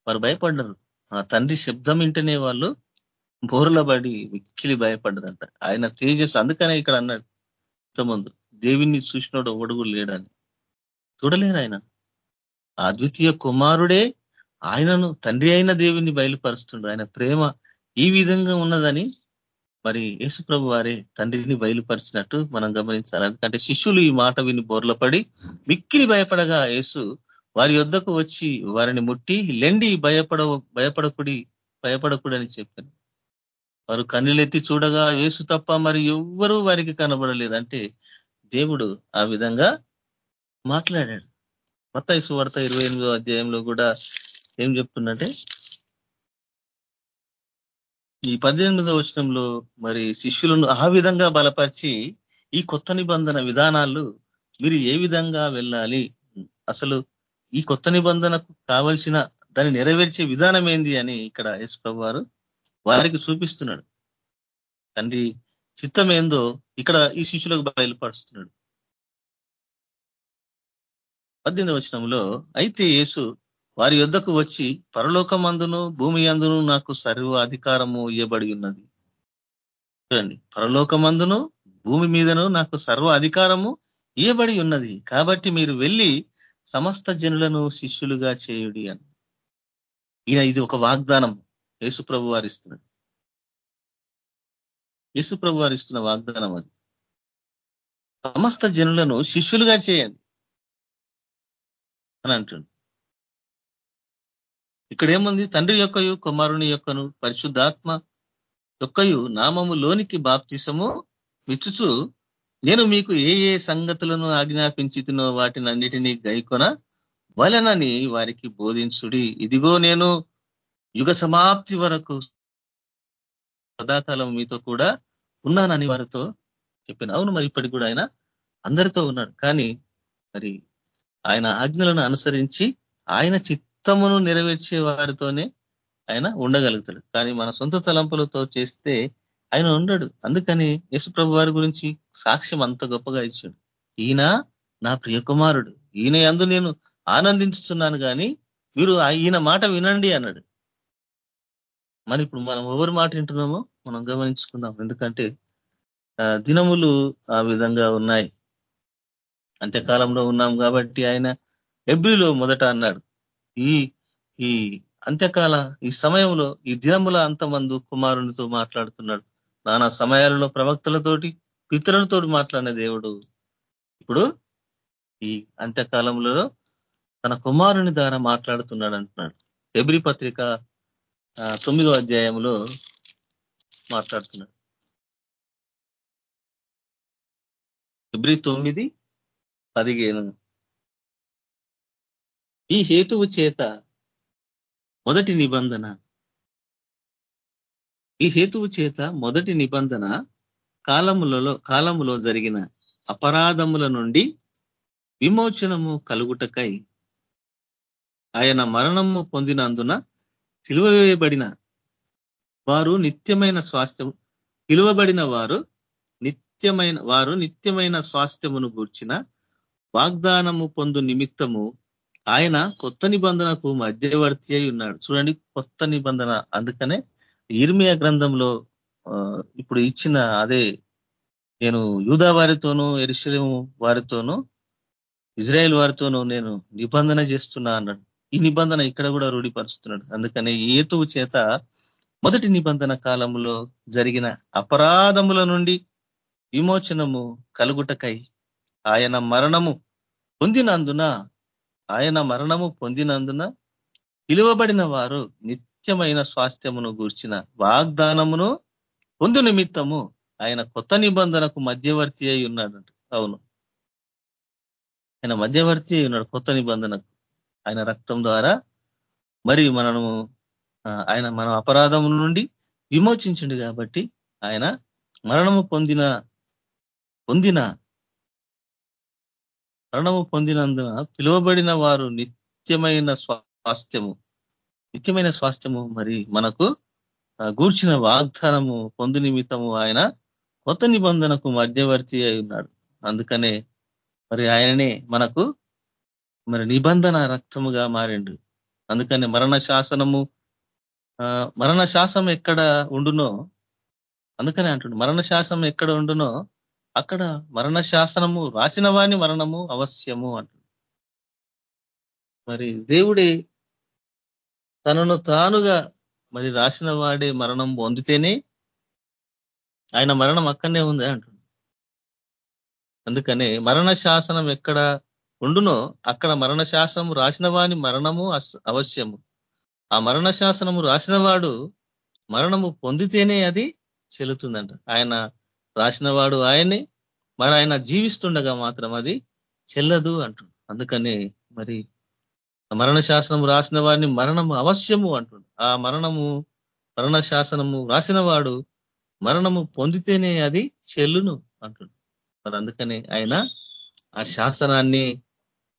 వారు భయపడ్డరు. ఆ తండ్రి శబ్దం వింటేనే వాళ్ళు బోర్లబడి మిక్కిలి భయపడ్డరంట. ఆయన తేజస్ అందుకనే ఇక్కడ అన్నాడు. ఇంతకుముందు దేవిని చూసినోడు ఒడుగు లేడని. చూడలేరు ఆయన. అద్వితీయ కుమారుడే ఆయనను తండ్రి అయిన దేవుని బయలుపరుస్తుండు ఆయన ప్రేమ ఈ విధంగా ఉన్నదని మరి యేసు ప్రభు వారే తండ్రిని బయలుపరిచినట్టు మనం గమనించాలి. ఎందుకంటే శిష్యులు ఈ మాట విని బోర్లపడి మిక్కిలి భయపడగా యేసు వారి యొద్దకు వచ్చి వారిని ముట్టి లెండి భయపడ భయపడకుడి భయపడకుడని చెప్పాను వారు కన్నులెత్తి చూడగా యేసు తప్ప మరి ఎవ్వరూ వారికి కనబడలేదు. అంటే దేవుడు ఆ విధంగా మాట్లాడాడు. మొత్త సువార్త ఇరవై ఎనిమిదో అధ్యాయంలో కూడా ఏం చెప్తుందంటే ఈ పద్దెనిమిదో వచనంలో మరి శిష్యులను ఆ విధంగా బలపరిచి ఈ కొత్త నిబంధన విధానాలు మీరు ఏ విధంగా వెళ్ళాలి? అసలు ఈ కొత్త నిబంధనకు కావలసిన దాన్ని నెరవేర్చే విధానం ఏంది అని ఇక్కడ యశ్ ప్రభు వారు వారికి చూపిస్తున్నాడు. తండ్రి చిత్తం ఏందో ఇక్కడ ఈ శిష్యులకు బయలుపరుస్తున్నాడు. పద్దెనిమిది వచనంలో అయితే యేసు వారి యుద్ధకు వచ్చి పరలోకమందును భూమి అందును నాకు సర్వ అధికారము ఇవ్వబడి ఉన్నది. చూడండి పరలోకమందును భూమి మీదను నాకు సర్వ అధికారము ఇవ్వబడి ఉన్నది. కాబట్టి మీరు వెళ్ళి సమస్త జనులను శిష్యులుగా చేయుడి అని. ఈయన ఇది ఒక వాగ్దానం యేసుప్రభు వారిస్తున్నాడు యేసుప్రభు వారిస్తున్న వాగ్దానం అది. సమస్త జనులను శిష్యులుగా చేయండి అని అంటుండు. ఇక్కడ ఏముంది తండ్రి యొక్కయు కుమారుని యొక్కను పరిశుద్ధాత్మ యొక్కయు నామము లోనికి బాప్తిసము విచ్చుచు నేను మీకు ఏ ఏ సంగతులను ఆజ్ఞాపించుతున్నో వాటిని అన్నిటినీ గైకొన వలనని వారికి బోధించుడి. ఇదిగో నేను యుగ సమాప్తి వరకు సదాకాలం మీతో కూడా ఉన్నానని వారితో చెప్పిన. అవును మరి ఇప్పటికి కూడా ఆయన అందరితో ఉన్నాడు. కానీ మరి ఆయన ఆజ్ఞలను అనుసరించి ఆయన చిత్ చిత్తమును నెరవేర్చే వారితోనే ఆయన ఉండగలుగుతాడు. కానీ మన సొంత తలంపులతో చేస్తే ఆయన ఉండడు. అందుకని యేసుప్రభు వారి గురించి సాక్ష్యం అంత గొప్పగా ఇచ్చాడు. ఈయన నా ప్రియ కుమారుడు. ఈయన అందు నేను ఆనందించుతున్నాను కానీ మీరు ఈయన మాట వినండి అన్నాడు. మరి ఇప్పుడు మనం ఎవరి మాట వింటున్నామో మనం గమనించుకుందాం. ఎందుకంటే దినములు ఆ విధంగా ఉన్నాయి. అంత్యకాలంలో ఉన్నాం కాబట్టి ఆయన ఎబ్రిలో మొదట అన్నాడు. ఈ ఈ అంత్యకాల ఈ సమయంలో ఈ దినముల అంతమందు కుమారునితో మాట్లాడుతున్నాడు. నానా సమయాలలో ప్రవక్తలతోటి పితరులతో మాట్లాడిన దేవుడు. ఇప్పుడు ఈ అంత్యకాలంలో తన కుమారుని ద్వారా మాట్లాడుతున్నాడు అంటున్నాడు. ఎబ్రి పత్రిక తొమ్మిదో అధ్యాయంలో మాట్లాడుతున్నాడు. ఎబ్రి తొమ్మిది పదిహేను. ఈ హేతువు చేత మొదటి నిబంధన. ఈ హేతువు చేత మొదటి నిబంధన కాలములలో కాలములో జరిగిన అపరాధముల నుండి విమోచనము కలుగుటకై ఆయన మరణము పొందినందున సిలువవేయబడిన వారు నిత్యమైన స్వాస్థ్యం పిలువబడిన వారు నిత్యమైన వారు నిత్యమైన స్వాస్థ్యమును గూర్చిన వాగ్దానము పొందు నిమిత్తము ఆయన కొత్త నిబంధనకు మధ్యవర్తి అయి ఉన్నాడు. చూడండి కొత్త నిబంధన. అందుకనే ఇర్మియా గ్రంథంలో ఇప్పుడు ఇచ్చిన అదే నేను యూదా వారితోనూ ఎరుశలేము వారితోనూ ఇజ్రాయెల్ వారితోనూ నేను నిబంధన చేస్తున్నా అన్నాడు. ఈ నిబంధన ఇక్కడ కూడా రూఢిపరుస్తున్నాడు. అందుకనే ఏతువు చేత మొదటి నిబంధన కాలంలో జరిగిన అపరాధముల నుండి విమోచనము కలుగుటకై ఆయన మరణము పొందినందున ఆయన మరణము పొందినందున పిలువబడిన వారు నిత్యమైన స్వాస్థ్యమును గూర్చిన వాగ్దానమును పొందు నిమిత్తము ఆయన కొత్త నిబంధనకు మధ్యవర్తి అయి ఉన్నాడు అవును. ఆయన మధ్యవర్తి అయి ఉన్నాడు కొత్త నిబంధనకు. ఆయన రక్తం ద్వారా మరి మనము ఆయన మన అపరాధం నుండి విమోచించిండు కాబట్టి ఆయన మరణము పొందిన పొందిన మరణము పొందినందున పిలువబడిన వారు నిత్యమైన స్వాస్థ్యము. నిత్యమైన స్వాస్థ్యము మరి మనకు గూర్చిన వాగ్దానము పొందు నిమిత్తము ఆయన కొత్త నిబంధనకు మధ్యవర్తి అయి ఉన్నాడు. అందుకనే మరి ఆయననే మనకు మరి నిబంధన రక్తముగా మారిండు. అందుకనే మరణ శాసనము మరణ శాసనం ఎక్కడ ఉండునో అందుకనే అంటుండు మరణ శాసనం ఎక్కడ ఉండునో అక్కడ మరణ శాసనము రాసిన వాని మరణము అవశ్యము అంటు. మరి దేవుడి తనను తానుగా మరి రాసిన వాడే మరణం పొందితేనే ఆయన మరణం అక్కడనే ఉంది అంటుంది అందుకనే మరణ శాసనం ఎక్కడ ఉండునో అక్కడ మరణ శాసనం రాసిన వాని మరణము అవశ్యము. ఆ మరణ శాసనము రాసిన వాడు మరణము పొందితేనే అది చెల్లుతుందంట. ఆయన రాసిన వాడు ఆయనే మరి ఆయన జీవిస్తుండగా మాత్రం అది చెల్లదు అంటు అందుకనే మరి మరణ శాసనము రాసిన వారిని మరణము అవశ్యము అంటుండు ఆ మరణము మరణ శాసనము రాసిన వాడు మరణము పొందితేనే అది చెల్లును అంటుండు మరి అందుకనే ఆయన ఆ శాసనాన్ని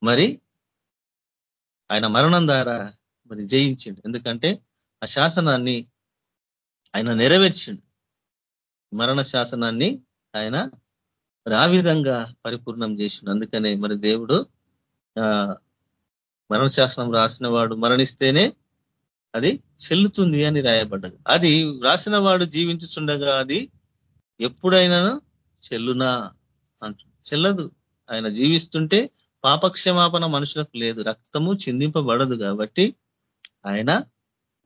మరి ఆయన మరణం ద్వారా మరి జయించిండు. ఎందుకంటే ఆ శాసనాన్ని ఆయన నెరవేర్చిండు. మరణ శాసనాన్ని ఆయన మరి ఆ విధంగా పరిపూర్ణం చేసిండు. అందుకనే మరి దేవుడు మరణ శాసనం రాసిన వాడు మరణిస్తేనే అది చెల్లుతుంది అని రాయబడ్డది. అది రాసిన వాడు జీవించుచుండగా అది ఎప్పుడైనా చెల్లునా అంటు చెల్లదు. ఆయన జీవిస్తుంటే పాపక్షమాపణ మనుషులకు లేదు. రక్తము చిందింపబడదు కాబట్టి ఆయన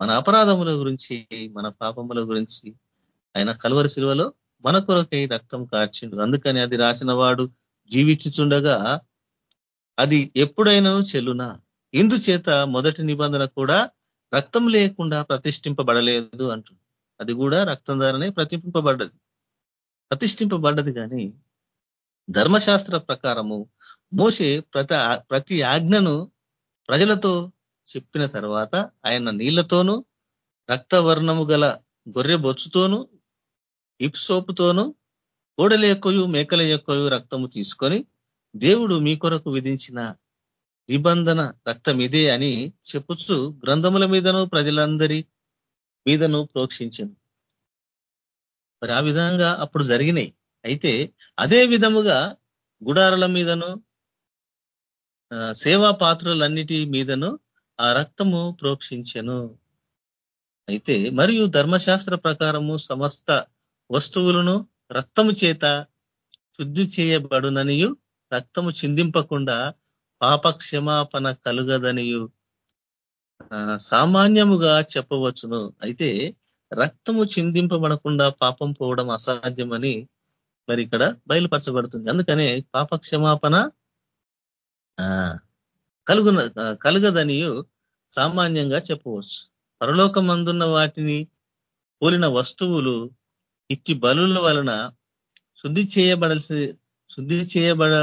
మన అపరాధముల గురించి మన పాపముల గురించి ఆయన కలువరి శిలువలో మన కొరకై రక్తం కార్చిండు. అందుకని అది రాసిన వాడు జీవించుచుండగా అది ఎప్పుడైనాను చెల్లునా? ఇందుచేత మొదటి నిబంధన కూడా రక్తం లేకుండా ప్రతిష్ఠింపబడలేదు అంటుంది అది కూడా రక్తం ద్వారానే ప్రతింపబడ్డది ప్రతిష్ఠింపబడ్డది కానీ ధర్మశాస్త్ర ప్రకారము మోసే ప్రతి ప్రతి ఆజ్ఞను ప్రజలతో చెప్పిన తర్వాత ఆయన నీళ్ళతోనూ రక్తవర్ణము గల గొర్రె బొచ్చుతోనూ ఇప్సోపుతోనూ కోడల యొక్కయు మేకల యొక్కయు రక్తము తీసుకొని దేవుడు మీ కొరకు విధించిన నిబంధన రక్తం ఇదే అని చెప్పుచు గ్రంథముల మీదను ప్రజలందరి మీదను ప్రోక్షించను. మరి ఆ విధంగా అప్పుడు జరిగినాయి. అయితే అదే విధముగా గుడారల మీదను సేవా పాత్రలన్నిటి మీదను ఆ రక్తము ప్రోక్షించెను. అయితే మరియు ధర్మశాస్త్ర ప్రకారము సమస్త వస్తువులను రక్తము చేత శుద్ధి చేయబడుననియు రక్తము చిందింపకుండా పాప క్షమాపణ కలుగదనియు సామాన్యముగా చెప్పవచ్చును. అయితే రక్తము చిందింపబడకుండా పాపం పోవడం అసాధ్యమని మరి ఇక్కడ బయలుపరచబడుతుంది. అందుకనే పాపక్షమాపణ కలుగున కలుగదనియు సామాన్యంగా చెప్పవచ్చు. పరలోకమందున్న వాటిని పోలిన వస్తువులు ఇట్టి బలుల వలన శుద్ధి చేయబడలసి శుద్ధి చేయబడ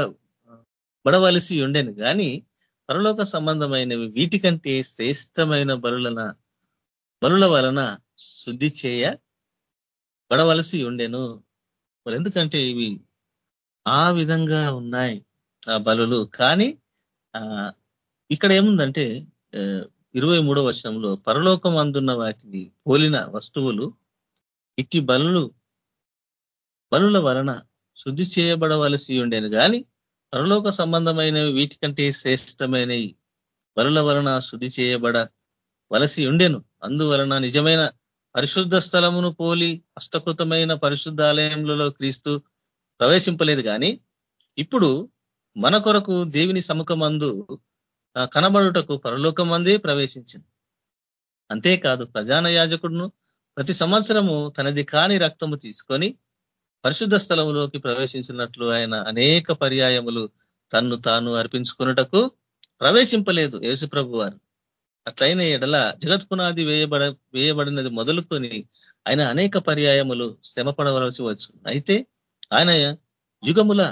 బడవలసి ఉండేను. కానీ పరలోక సంబంధమైనవి వీటికంటే శ్రేష్టమైన బలులన బలుల వలన శుద్ధి చేయ బడవలసి ఉండెను. మరి ఎందుకంటే ఇవి ఆ విధంగా ఉన్నాయి ఆ బలులు. కానీ ఇక్కడ ఏముందంటే ఇరవై మూడో వర్షంలో పరలోకం అందున్న వాటిని పోలిన వస్తువులు ఇట్టి బలులు బలుల వలన శుద్ధి చేయబడవలసి ఉండేను. కానీ పరలోక సంబంధమైనవి వీటికంటే శ్రేష్టమైనవి బలుల వలన శుద్ధి చేయబడ వలసి ఉండెను. అందువలన నిజమైన పరిశుద్ధ స్థలమును పోలి అష్టకృతమైన పరిశుద్ధాలయములలో క్రీస్తు ప్రవేశింపలేదు. కానీ ఇప్పుడు మన కొరకు దేవుని సముఖమందు కనబడుటకు పరలోకమందే ప్రవేశించింది. అంతేకాదు ప్రధాన యాజకుడును ప్రతి సంవత్సరము తనది కాని రక్తము తీసుకొని పరిశుద్ధ స్థలంలోకి ప్రవేశించినట్లు ఆయన అనేక పర్యాయములు తన్ను తాను అర్పించుకున్నటకు ప్రవేశింపలేదు యేసుప్రభు వారు అట్లయిన ఎడల జగత్ పునాది వేయబడ వేయబడినది మొదలుకొని ఆయన అనేక పర్యాయములు శ్రమ పడవలసి వచ్చు అయితే ఆయన యుగముల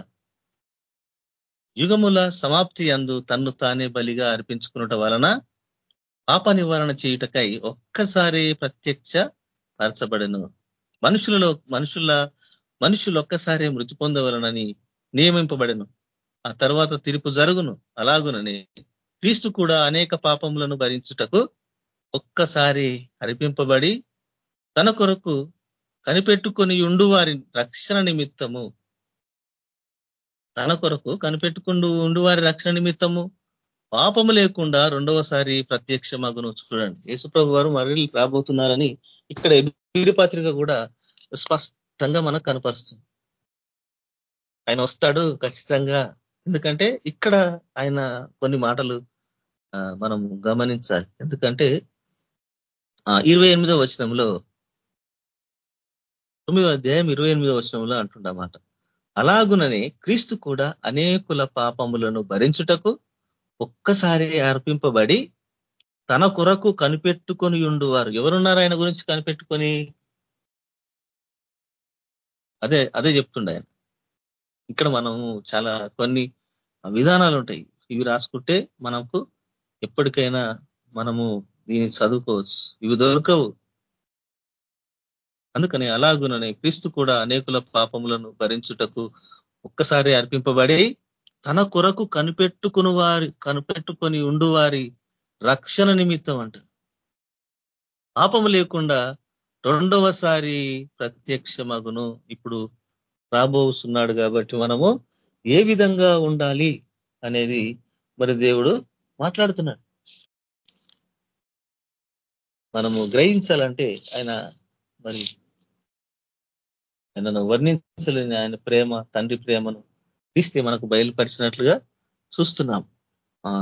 యుగముల సమాప్తి అందు తన్ను తానే బలిగా అర్పించుకున్నట వలన పాప నివారణ చేయుటకై ఒక్కసారి ప్రత్యక్ష పరచబడను. మనుషులలో మనుషుల మనుషులు ఒక్కసారి మృతి పొందవలనని నియమింపబడను. ఆ తర్వాత తీర్పు జరుగును. అలాగునని క్రీస్తు కూడా అనేక పాపములను భరించుటకు ఒక్కసారి అర్పింపబడి తన కొరకు కనిపెట్టుకొని ఉండు వారి రక్షణ నిమిత్తము. తన కొరకు కనిపెట్టుకుండు ఉండు వారి రక్షణ నిమిత్తము. పాపము లేకుండా రెండవసారి ప్రత్యక్ష మగును చూడండి. యేసుప్రభు వారు మరలి రాబోతున్నారని ఇక్కడ పత్రిక కూడా స్పష్టంగా మనకు కనపరుస్తుంది. ఆయన వస్తాడు ఖచ్చితంగా. ఎందుకంటే ఇక్కడ ఆయన కొన్ని మాటలు మనం గమనించాలి. ఎందుకంటే ఇరవై ఎనిమిదో వచనంలో తొమ్మిదో అధ్యాయం ఇరవై ఎనిమిదో వచనంలో అంటుండమాట అలాగుననే క్రీస్తు కూడా అనేకుల పాపములను భరించుటకు ఒక్కసారి అర్పింపబడి తన కొరకు కనిపెట్టుకొని ఉండువారు. ఎవరున్నారు ఆయన గురించి కనిపెట్టుకొని? అదే అదే చెప్తుండ ఆయన. ఇక్కడ మనము చాలా కొన్ని విధానాలు ఉంటాయి. ఇవి రాసుకుంటే మనకు ఎప్పటికైనా మనము దీన్ని చదువుకోవచ్చు. ఇవి దొరకవు. అందుకని అలాగుననే క్రీస్తు కూడా అనేకుల పాపములను భరించుటకు ఒక్కసారి అర్పింపబడి తన కొరకు కనిపెట్టుకుని వారి కనిపెట్టుకొని ఉండు వారి రక్షణ నిమిత్తం అంట. పాపము లేకుండా రెండవసారి ప్రత్యక్షమగును. ఇప్పుడు రాబోతున్నాడు కాబట్టి మనము ఏ విధంగా ఉండాలి అనేది మరి దేవుడు మాట్లాడుతున్నాడు. మనము గ్రహించాలంటే ఆయన మరి ఆయనను వర్ణించలేని ఆయన ప్రేమ తండ్రి ప్రేమను క్రీస్తే మనకు బయలుపరిచినట్లుగా చూస్తున్నాం.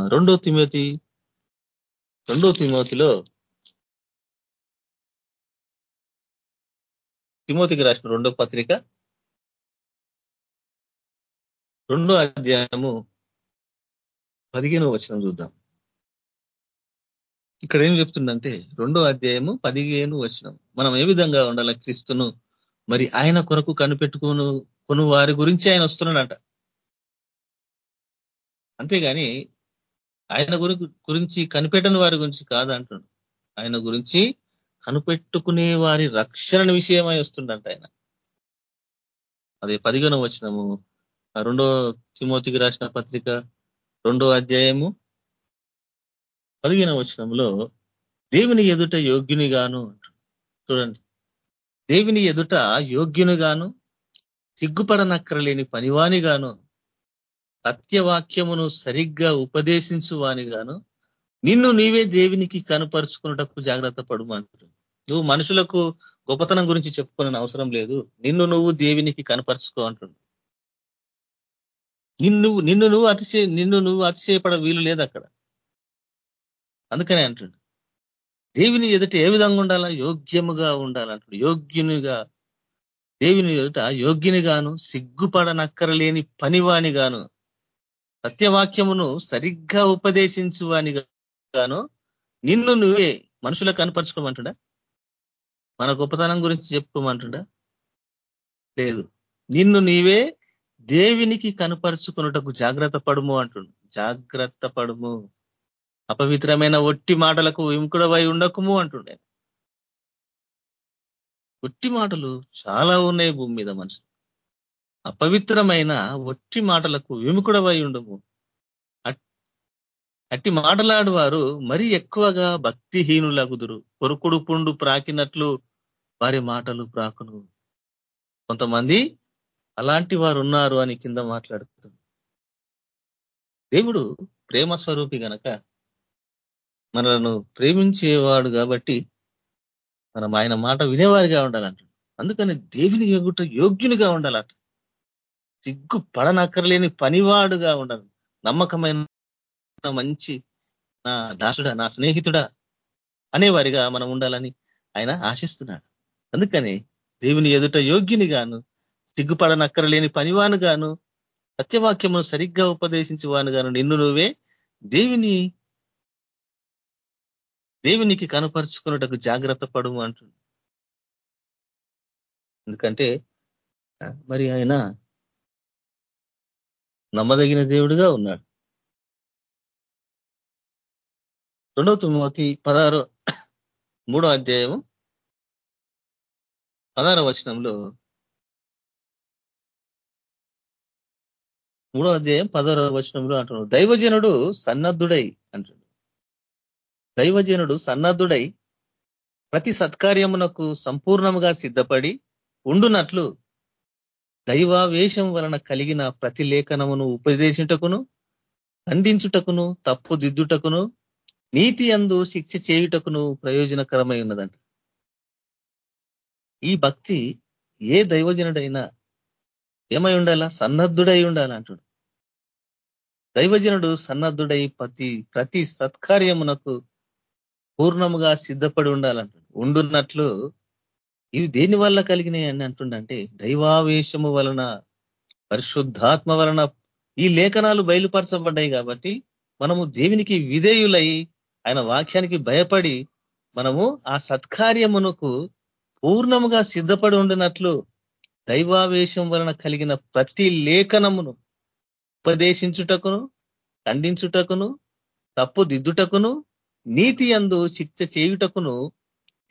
రెండో తిమోతి రెండో తిమోతిలో తిమోతికి రాసిన రెండో పత్రిక రెండో అధ్యాయము పదిహేను వచనం చూద్దాం. ఇక్కడ ఏం చెప్తుందంటే రెండో అధ్యాయము పదిహేను వచనం. మనం ఏ విధంగా ఉండాలి క్రీస్తును? మరి ఆయన కొరకు కనిపెట్టుకును కొను వారి గురించి ఆయన వస్తున్నాడంట. అంతేగాని ఆయన గురించి కనిపెట్టని వారి గురించి కాదంటుండు ఆయన గురించి కనిపెట్టుకునే వారి రక్షణ విషయమై వస్తుండంట ఆయన. అదే పదిగొన వచ్చినము రెండో తిమోతికి రాసిన పత్రిక రెండో అధ్యాయము పదిహేన వచనంలో దేవుని ఎదుట యోగ్యునిగాను చూడండి. దేవుని ఎదుట యోగ్యునిగాను సిగ్గుపడనక్కరలేని పనివానిగాను సత్యవాక్యమును సరిగ్గా ఉపదేశించు వానిగాను నిన్ను నీవే దేవునికి కనపరుచుకున్నటకు జాగ్రత్త పడుమంటు నువ్వు మనుషులకు గొప్పతనం గురించి చెప్పుకునే అవసరం లేదు. నిన్ను నువ్వు దేవునికి కనపరుచుకో అంటుండు నిన్ను నిన్ను నువ్వు అతిశయ నిన్ను నువ్వు అతిశయపడ వీలు లేదు అక్కడ. అందుకనే అంటుండు దేవుని ఎదుట ఏ విధంగా ఉండాలా? యోగ్యముగా ఉండాలంటాడు యోగ్యునిగా దేవుని ఎదుట యోగ్యునిగాను సిగ్గుపడనక్కరలేని పనివాణిగాను సత్యవాక్యమును సరిగ్గా ఉపదేశించు గాను నిన్ను నువ్వే మనుషులకు కనపరుచుకోమంటుడా? మన గొప్పతనం గురించి చెప్పుకోమంటుడా? లేదు. నిన్ను నీవే దేవునికి కనపరుచుకున్నటకు జాగ్రత్త పడుము అంటుండు. జాగ్రత్త పడుము. అపవిత్రమైన ఒట్టి మాటలకు ఇంకుడవై ఉండకుము అంటుండే ఒట్టి మాటలు చాలా ఉన్నాయి భూమి మీద మనుషులు. అపవిత్రమైన ఒట్టి మాటలకు విముకుడవై ఉండము. అట్టి మాటలాడువారు మరీ ఎక్కువగా భక్తిహీనులగుదురు. కొరుకుడు పుండు ప్రాకినట్లు వారి మాటలు ప్రాకును. కొంతమంది అలాంటి వారు ఉన్నారు అని కింద మాట్లాడుతుంది. దేవుడు ప్రేమ స్వరూపి గనక మనలను ప్రేమించేవాడు కాబట్టి మనం ఆయన మాట వినేవారిగా ఉండాలంట అందుకని దేవుని యోగుట యోగ్యునిగా ఉండాలట సిగ్గు పడనక్కర్లేని పనివాడుగా ఉండను. నమ్మకమైన మంచి నా దాసుడా నా స్నేహితుడా అనేవారిగా మనం ఉండాలని ఆయన ఆశిస్తున్నాడు. అందుకని దేవుని ఎదుట యోగ్యుని గాను సిగ్గుపడనక్కరలేని పనివాను గాను సత్యవాక్యమును సరిగ్గా ఉపదేశించేవాను గాను నిన్ను నువ్వే దేవిని దేవునికి కనపరుచుకున్నటకు జాగ్రత్త పడము అంటుంది ఎందుకంటే మరి ఆయన నమ్మదగిన దేవుడుగా ఉన్నాడు. రెండవ తిమోతి పదహారు మూడో అధ్యాయము పదహార వచనంలో మూడో అధ్యాయం పదహార వచనంలో అంటున్నాడు. దైవజనుడు సన్నద్ధుడై అంటున్నాడు. దైవజనుడు సన్నద్ధుడై ప్రతి సత్కార్యమునకు సంపూర్ణముగా సిద్ధపడి ఉండునట్లు దైవావేశం వలన కలిగిన ప్రతి లేఖనమును ఉపదేశించుటకును ఖండించుటకును తప్పు దిద్దుటకును నీతి అందు శిక్ష చేయుటకును ప్రయోజనకరమై ఉన్నదంట. ఈ భక్తి ఏ దైవజనుడైనా ఏమై ఉండాలా? సన్నద్ధుడై ఉండాలంటుడు దైవజనుడు సన్నద్ధుడై ప్రతి ప్రతి సత్కార్యమునకు పూర్ణముగా సిద్ధపడి ఉండాలంటాడు. ఉండున్నట్లు ఇవి దేని వల్ల కలిగినాయి అని అంటుండంటే దైవావేశము వలన పరిశుద్ధాత్మ వలన ఈ లేఖనాలు బయలుపరచబడ్డాయి కాబట్టి మనము దేవునికి విధేయులై ఆయన వాక్యానికి భయపడి మనము ఆ సత్కార్యమునకు పూర్ణముగా సిద్ధపడి ఉండినట్లు దైవావేశం వలన కలిగిన ప్రతి లేఖనమును ఉపదేశించుటకును ఖండించుటకును తప్పు దిద్దుటకును నీతి అందు శిక్ష చేయుటకును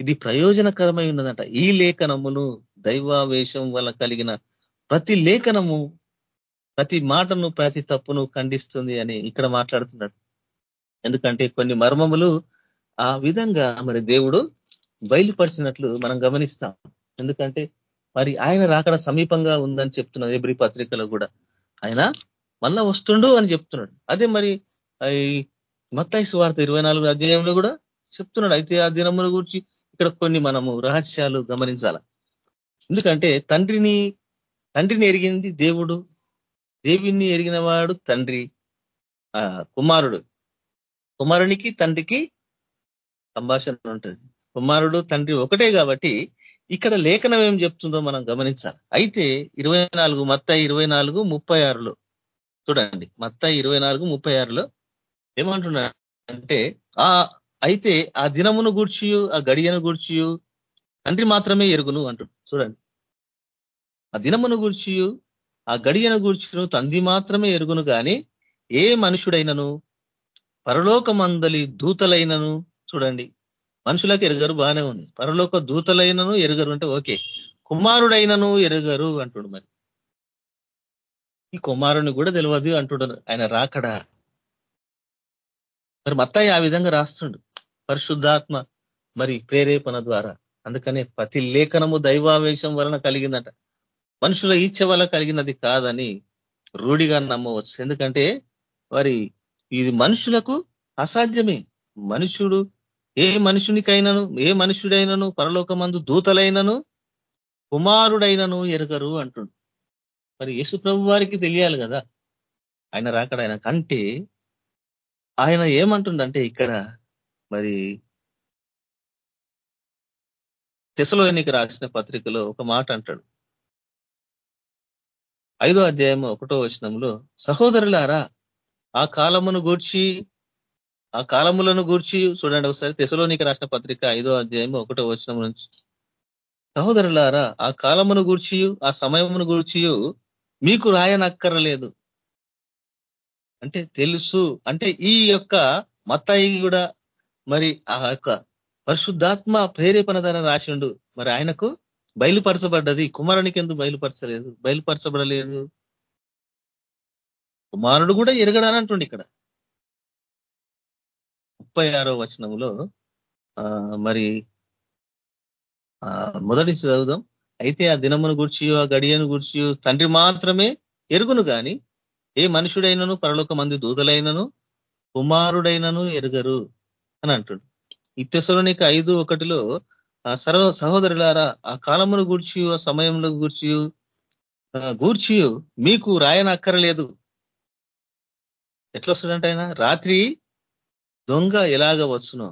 ఇది ప్రయోజనకరమై ఉన్నదంట. ఈ లేఖనమును దైవావేశం వల్ల కలిగిన ప్రతి లేఖనము ప్రతి మాటను ప్రతి తప్పును ఖండిస్తుంది అని ఇక్కడ మాట్లాడుతున్నాడు. ఎందుకంటే కొన్ని మర్మములు ఆ విధంగా మరి దేవుడు బయలుపరిచినట్లు మనం గమనిస్తాం. ఎందుకంటే మరి ఆయన రాకడ సమీపంగా ఉందని చెప్తున్నది ఎబ్రి పత్రికలో కూడా. ఆయన మళ్ళా వస్తుండు అని చెప్తున్నాడు. అదే మరి మత్తాయి వార్త ఇరవై నాలుగు అధ్యాయంలో కూడా చెప్తున్నాడు. అయితే ఆ దినముల గురించి ఇక్కడ కొన్ని మనము రహస్యాలు గమనించాల. ఎందుకంటే తండ్రిని తండ్రిని ఎరిగింది దేవుడు. దేవిని ఎరిగిన వాడు తండ్రి కుమారుడు. కుమారునికి తండ్రికి సంభాషణ ఉంటుంది. కుమారుడు తండ్రి ఒకటే కాబట్టి ఇక్కడ లేఖనం ఏం చెప్తుందో మనం గమనించాలి. అయితే ఇరవై నాలుగు మత్త ఇరవై నాలుగు ముప్పై ఆరులో చూడండి. మత్త ఇరవై నాలుగు ముప్పై ఆరులో ఏమంటున్నాడు అంటే ఆ అయితే ఆ దినమును గూర్చియు ఆ గడియను గూర్చియు తండ్రి మాత్రమే ఎరుగును అంటుడు చూడండి. ఆ దినమును గూర్చియు ఆ గడియను గూర్చును తంది మాత్రమే ఎరుగును కానీ ఏ మనుషుడైనను పరలోక మందలి దూతలైనను చూడండి. మనుషులకు ఎరగరు బాగానే ఉంది. పరలోక దూతలైనను ఎరగరు అంటే ఓకే. కుమారుడైనను ఎరగరు అంటుడు మరి. ఈ కుమారుని కూడా తెలియదు అంటుడు ఆయన రాకడా. మరి మత్తాయి ఆ విధంగా రాస్తుండు. పరిశుద్ధాత్మ మరి ప్రేరేపణ ద్వారా. అందుకనే ప్రతి లేఖనము దైవావేశం వలన కలిగిందట. మనుషుల ఈచ్ఛ వల్ల కలిగినది కాదని రూఢిగా నమ్మవచ్చు. ఎందుకంటే మరి ఇది మనుషులకు అసాధ్యమే. మనుషుడు ఏ మనుషునికైనను ఏ మనుషుడైనను పరలోకమందు దూతలైనను కుమారుడైనను ఎరగరు అంటుండు. మరి యేసు ప్రభు వారికి తెలియాలి కదా. ఆయన రాకడ ఆయన కంటే ఆయన ఏమంటుండంటే ఇక్కడ మరి తెసలోనికి రాసిన పత్రికలో ఒక మాట అంటాడు. ఐదో అధ్యాయం ఒకటో వచనంలో సహోదరులారా ఆ కాలమును గూర్చి ఆ కాలములను గూర్చి చూడండి ఒకసారి. తెసలోనికి రాసిన పత్రిక ఐదో అధ్యాయం ఒకటో వచనం నుంచి. సహోదరులారా ఆ కాలమును గూర్చి ఆ సమయమును గూర్చి మీకు రాయనక్కరలేదు. అంటే తెలుసు అంటే ఈ యొక్క మత్తాయి కూడా మరి ఆ యొక్క పరిశుద్ధాత్మ ప్రేరేపణ ధర రాసిండు మరి ఆయనకు బయలుపరచబడ్డది. కుమారునికి ఎందుకు బయలుపరచలేదు? బయలుపరచబడలేదు. కుమారుడు కూడా ఎరగడాని అంటుండి ఇక్కడ. ముప్పై ఆరో వచనంలో మరి మొదటి చదువుదాం. అయితే ఆ దినమును గుర్చియో ఆ గడియను గుర్చియో తండ్రి మాత్రమే ఎరుగును కానీ ఏ మనుషుడైనను పరలోక మంది దూతలైనను కుమారుడైనను ఎరుగరు. అని అంటుడు. ఇత్యసులోనికి ఐదు ఒకటిలో ఆ సర్వ సహోదరులారా ఆ కాలమును గూర్చి ఆ సమయంలో గూర్చి గూర్చి మీకు రాయనక్కరలేదు. ఎట్లా వస్తుందంట ఆయన? రాత్రి దొంగ ఎలాగ వచ్చునో.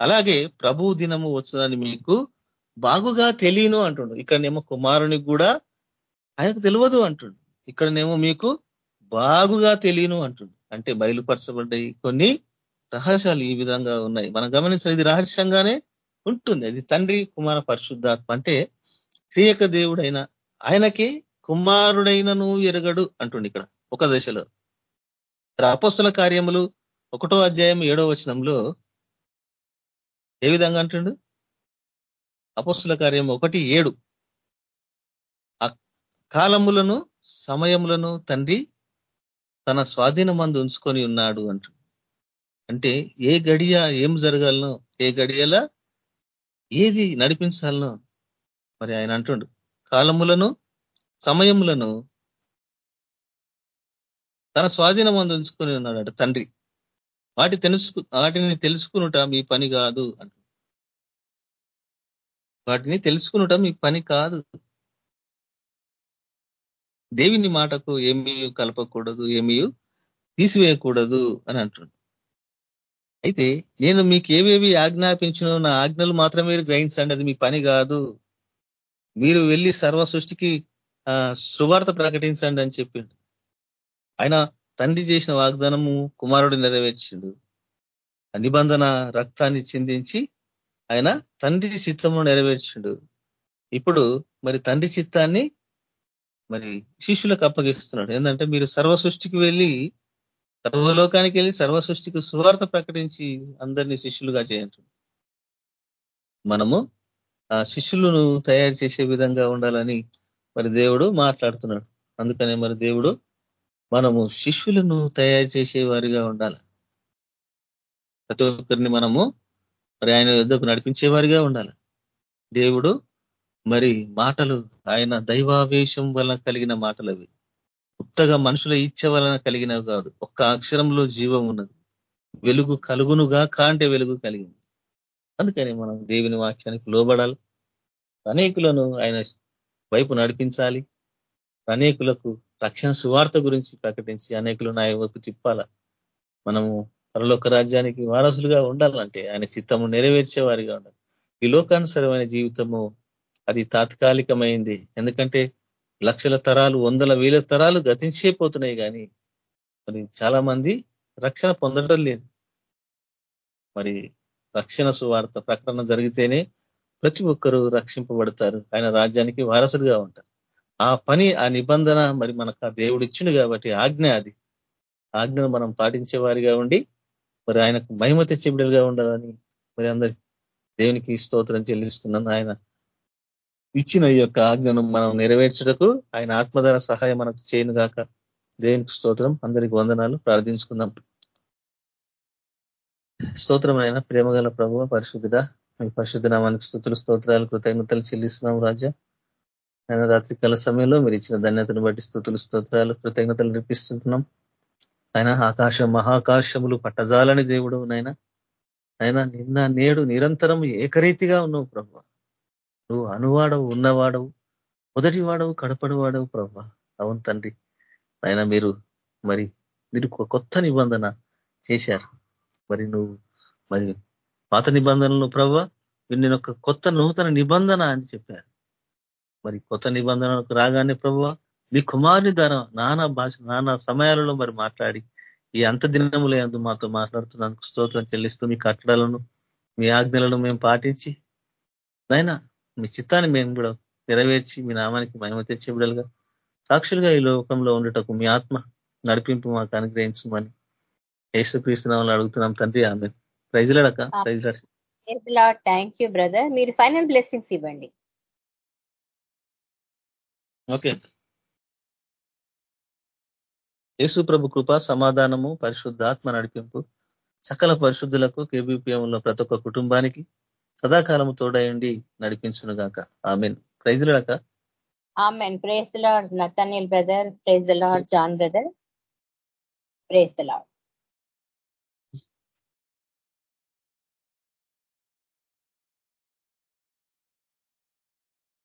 అలాగే ప్రభు దినము వచ్చునని మీకు బాగుగా తెలియను అంటుండు. ఇక్కడనేమో కుమారునికి కూడా ఆయనకు తెలియదు అంటుండు. ఇక్కడనేమో మీకు బాగుగా తెలియను అంటుండు. అంటే బయలుపరచబడ్డాయి కొన్ని రహస్యాలు ఈ విధంగా ఉన్నాయి. మనం గమనించిన ఇది రహస్యంగానే ఉంటుంది. అది తండ్రి కుమార పరిశుద్ధాత్మ. అంటే శ్రీయక దేవుడైన ఆయనకి కుమారుడైనను ఎరగడు అంటుంది ఇక్కడ ఒక దశలో. అపస్తుల కార్యములు ఒకటో అధ్యాయం ఏడో వచనంలో ఏ విధంగా అంటుండు? అపస్తుల కార్యం ఒకటి ఏడు. కాలములను సమయములను తండ్రి తన స్వాధీన మందు ఉంచుకొని ఉన్నాడు అంటు అంటే ఏ గడియ ఏం జరగాలనో ఏ గడియల ఏది నడిపించాలనో మరి ఆయన అంటుండు. కాలములను సమయములను తన స్వాధీనం అందించుకొని ఉన్నాడట తండ్రి. వాటి తెలుసుకు వాటిని తెలుసుకునుట మీ పని కాదు అంట. వాటిని తెలుసుకునుట మీ పని కాదు. దేవిని మాటకు ఏమీ కలపకూడదు ఏమీ తీసివేయకూడదు అని అంటుండు. అయితే నేను మీకు ఏవేవి ఆజ్ఞాపించిన నా ఆజ్ఞలు మాత్రమే మీరు గ్రహించండి. అది మీ పని కాదు. మీరు వెళ్ళి సర్వ సృష్టికి సువార్త ప్రకటించండి అని చెప్పిండు. ఆయన తండ్రి చేసిన వాగ్దానము కుమారుడు నెరవేర్చిండు. నిబంధన రక్తాన్ని చిందించి ఆయన తండ్రి చిత్తము నెరవేర్చిండు. ఇప్పుడు మరి తండ్రి చిత్తాన్ని మరి శిష్యులకు అప్పగిస్తున్నాడు. ఏంటంటే మీరు సర్వ సృష్టికి వెళ్ళి సర్వలోకానికి వెళ్ళి సర్వ సృష్టికి సువార్త ప్రకటించి అందరినీ శిష్యులుగా చేయండి. మనము ఆ శిష్యులను తయారు చేసే విధంగా ఉండాలని మరి దేవుడు మాట్లాడుతున్నాడు. అందుకనే మరి దేవుడు మనము శిష్యులను తయారు చేసే వారిగా ఉండాలి. ప్రతి ఒక్కరిని మనము మరి ఆయన యుద్ధకు నడిపించేవారిగా ఉండాలి. దేవుడు మరి మాటలు ఆయన దైవావేశం వలన కలిగిన మాటలు అవి ఉత్తగా మనుషుల ఇచ్చ వలన కలిగినవి కాదు. ఒక్క అక్షరంలో జీవం ఉన్నది. వెలుగు కలుగునుగా కాంటే వెలుగు కలిగింది. అందుకని మనం దేవుని వాక్యానికి లోబడాలి. అనేకులను ఆయన వైపు నడిపించాలి. అనేకులకు రక్షణ సువార్త గురించి ప్రకటించి అనేకులను ఆయన వైపు తిప్పాల? మనము పరలోక రాజ్యానికి వారసులుగా ఉండాలంటే ఆయన చిత్తము నెరవేర్చే వారిగా ఉండాలి. ఈ లోకానుసరమైన జీవితము అది తాత్కాలికమైంది. ఎందుకంటే లక్షల తరాలు వందల వేల తరాలు గతించిపోతున్నాయి కానీ మరి చాలా మంది రక్షణ పొందడం లేదు. మరి రక్షణ సువార్త ప్రకటన జరిగితేనే ప్రతి ఒక్కరూ రక్షింపబడతారు. ఆయన రాజ్యానికి వారసులుగా ఉంటారు. ఆ పని ఆ నిబంధన మరి మనకు ఆ దేవుడు ఇచ్చిండు కాబట్టి ఆజ్ఞ అది. ఆజ్ఞను మనం పాటించే వారిగా ఉండి మరి ఆయనకు మహిమ తెచ్చే బిడ్డలుగా ఉండాలని మరి అందరి దేవునికి స్తోత్రం చెల్లిస్తున్నాను. ఆయన ఇచ్చిన ఈ యొక్క ఆజ్ఞను మనం నెరవేర్చటకు ఆయన ఆత్మధార సహాయం మనకు చేయను గాక. దేవునికి స్తోత్రం. అందరికి వందనాలు. ప్రార్థించుకుందాం. స్తోత్రం అయిన ప్రేమగల ప్రభు పరిశుద్ధుడ మీ పరిశుద్ధ నామానికి స్థుతులు స్తోత్రాలు కృతజ్ఞతలు చెల్లిస్తున్నాం రాజా. ఆయన రాత్రి కాల సమయంలో మీరు ఇచ్చిన ధన్యతను బట్టి స్థుతులు స్తోత్రాలు కృతజ్ఞతలు నిపిస్తుంటున్నాం ఆయన ఆకాశం మహాకాశములు పట్టజాలని దేవుడు నాయన. ఆయన నిన్న నేడు నిరంతరం ఏకరీతిగా ఉన్నావు ప్రభు నువ్వు అనువాడవు ఉన్నవాడవు మొదటి వాడవు కడపడి వాడవు ప్రభా. అవును తండ్రి. ఆయన మీరు మరి మీరు కొత్త నిబంధన చేశారు. మరి నువ్వు మరి పాత నిబంధనలు ప్రభా నేను ఒక కొత్త నూతన నిబంధన అని చెప్పారు. మరి కొత్త నిబంధనకు రాగానే ప్రభు మీ కుమారుని ధర నానా భాష నానా సమయాలలో మరి మాట్లాడి ఈ అంత దినములు ఎందు మాతో మాట్లాడుతున్నందుకు స్తోత్రం చెల్లిస్తూ మీ కట్టడాలను మీ ఆజ్ఞలను మేము పాటించి నైనా మీ చిత్తాన్ని మేము కూడా నెరవేర్చి మీ నామానికి మహిమ తెచ్చే బిడలుగా సాక్షులుగా ఈ లోకంలో ఉండటకు మీ ఆత్మ నడిపింపు మాకు అనుగ్రహించమని యేసుక్రీస్తునామని అడుగుతున్నాం తండ్రి ఆమె ప్రైజ్లాడక praise lord thank you brother. మీరు ఫైనల్ బ్లెస్సింగ్స్ ఇవ్వండి. ఓకే. యేసు ప్రభు కృప సమాధానము పరిశుద్ధాత్మ నడిపింపు సకల పరిశుద్ధులకు కేబీపీఎంలో ప్రతి ఒక్క కుటుంబానికి సదాకాలము తోడయండి నడిపించును గాక amen ప్రైజ్లక amen. Praise the lord Nathaniel brother praise the lord John brother. Praise the lord.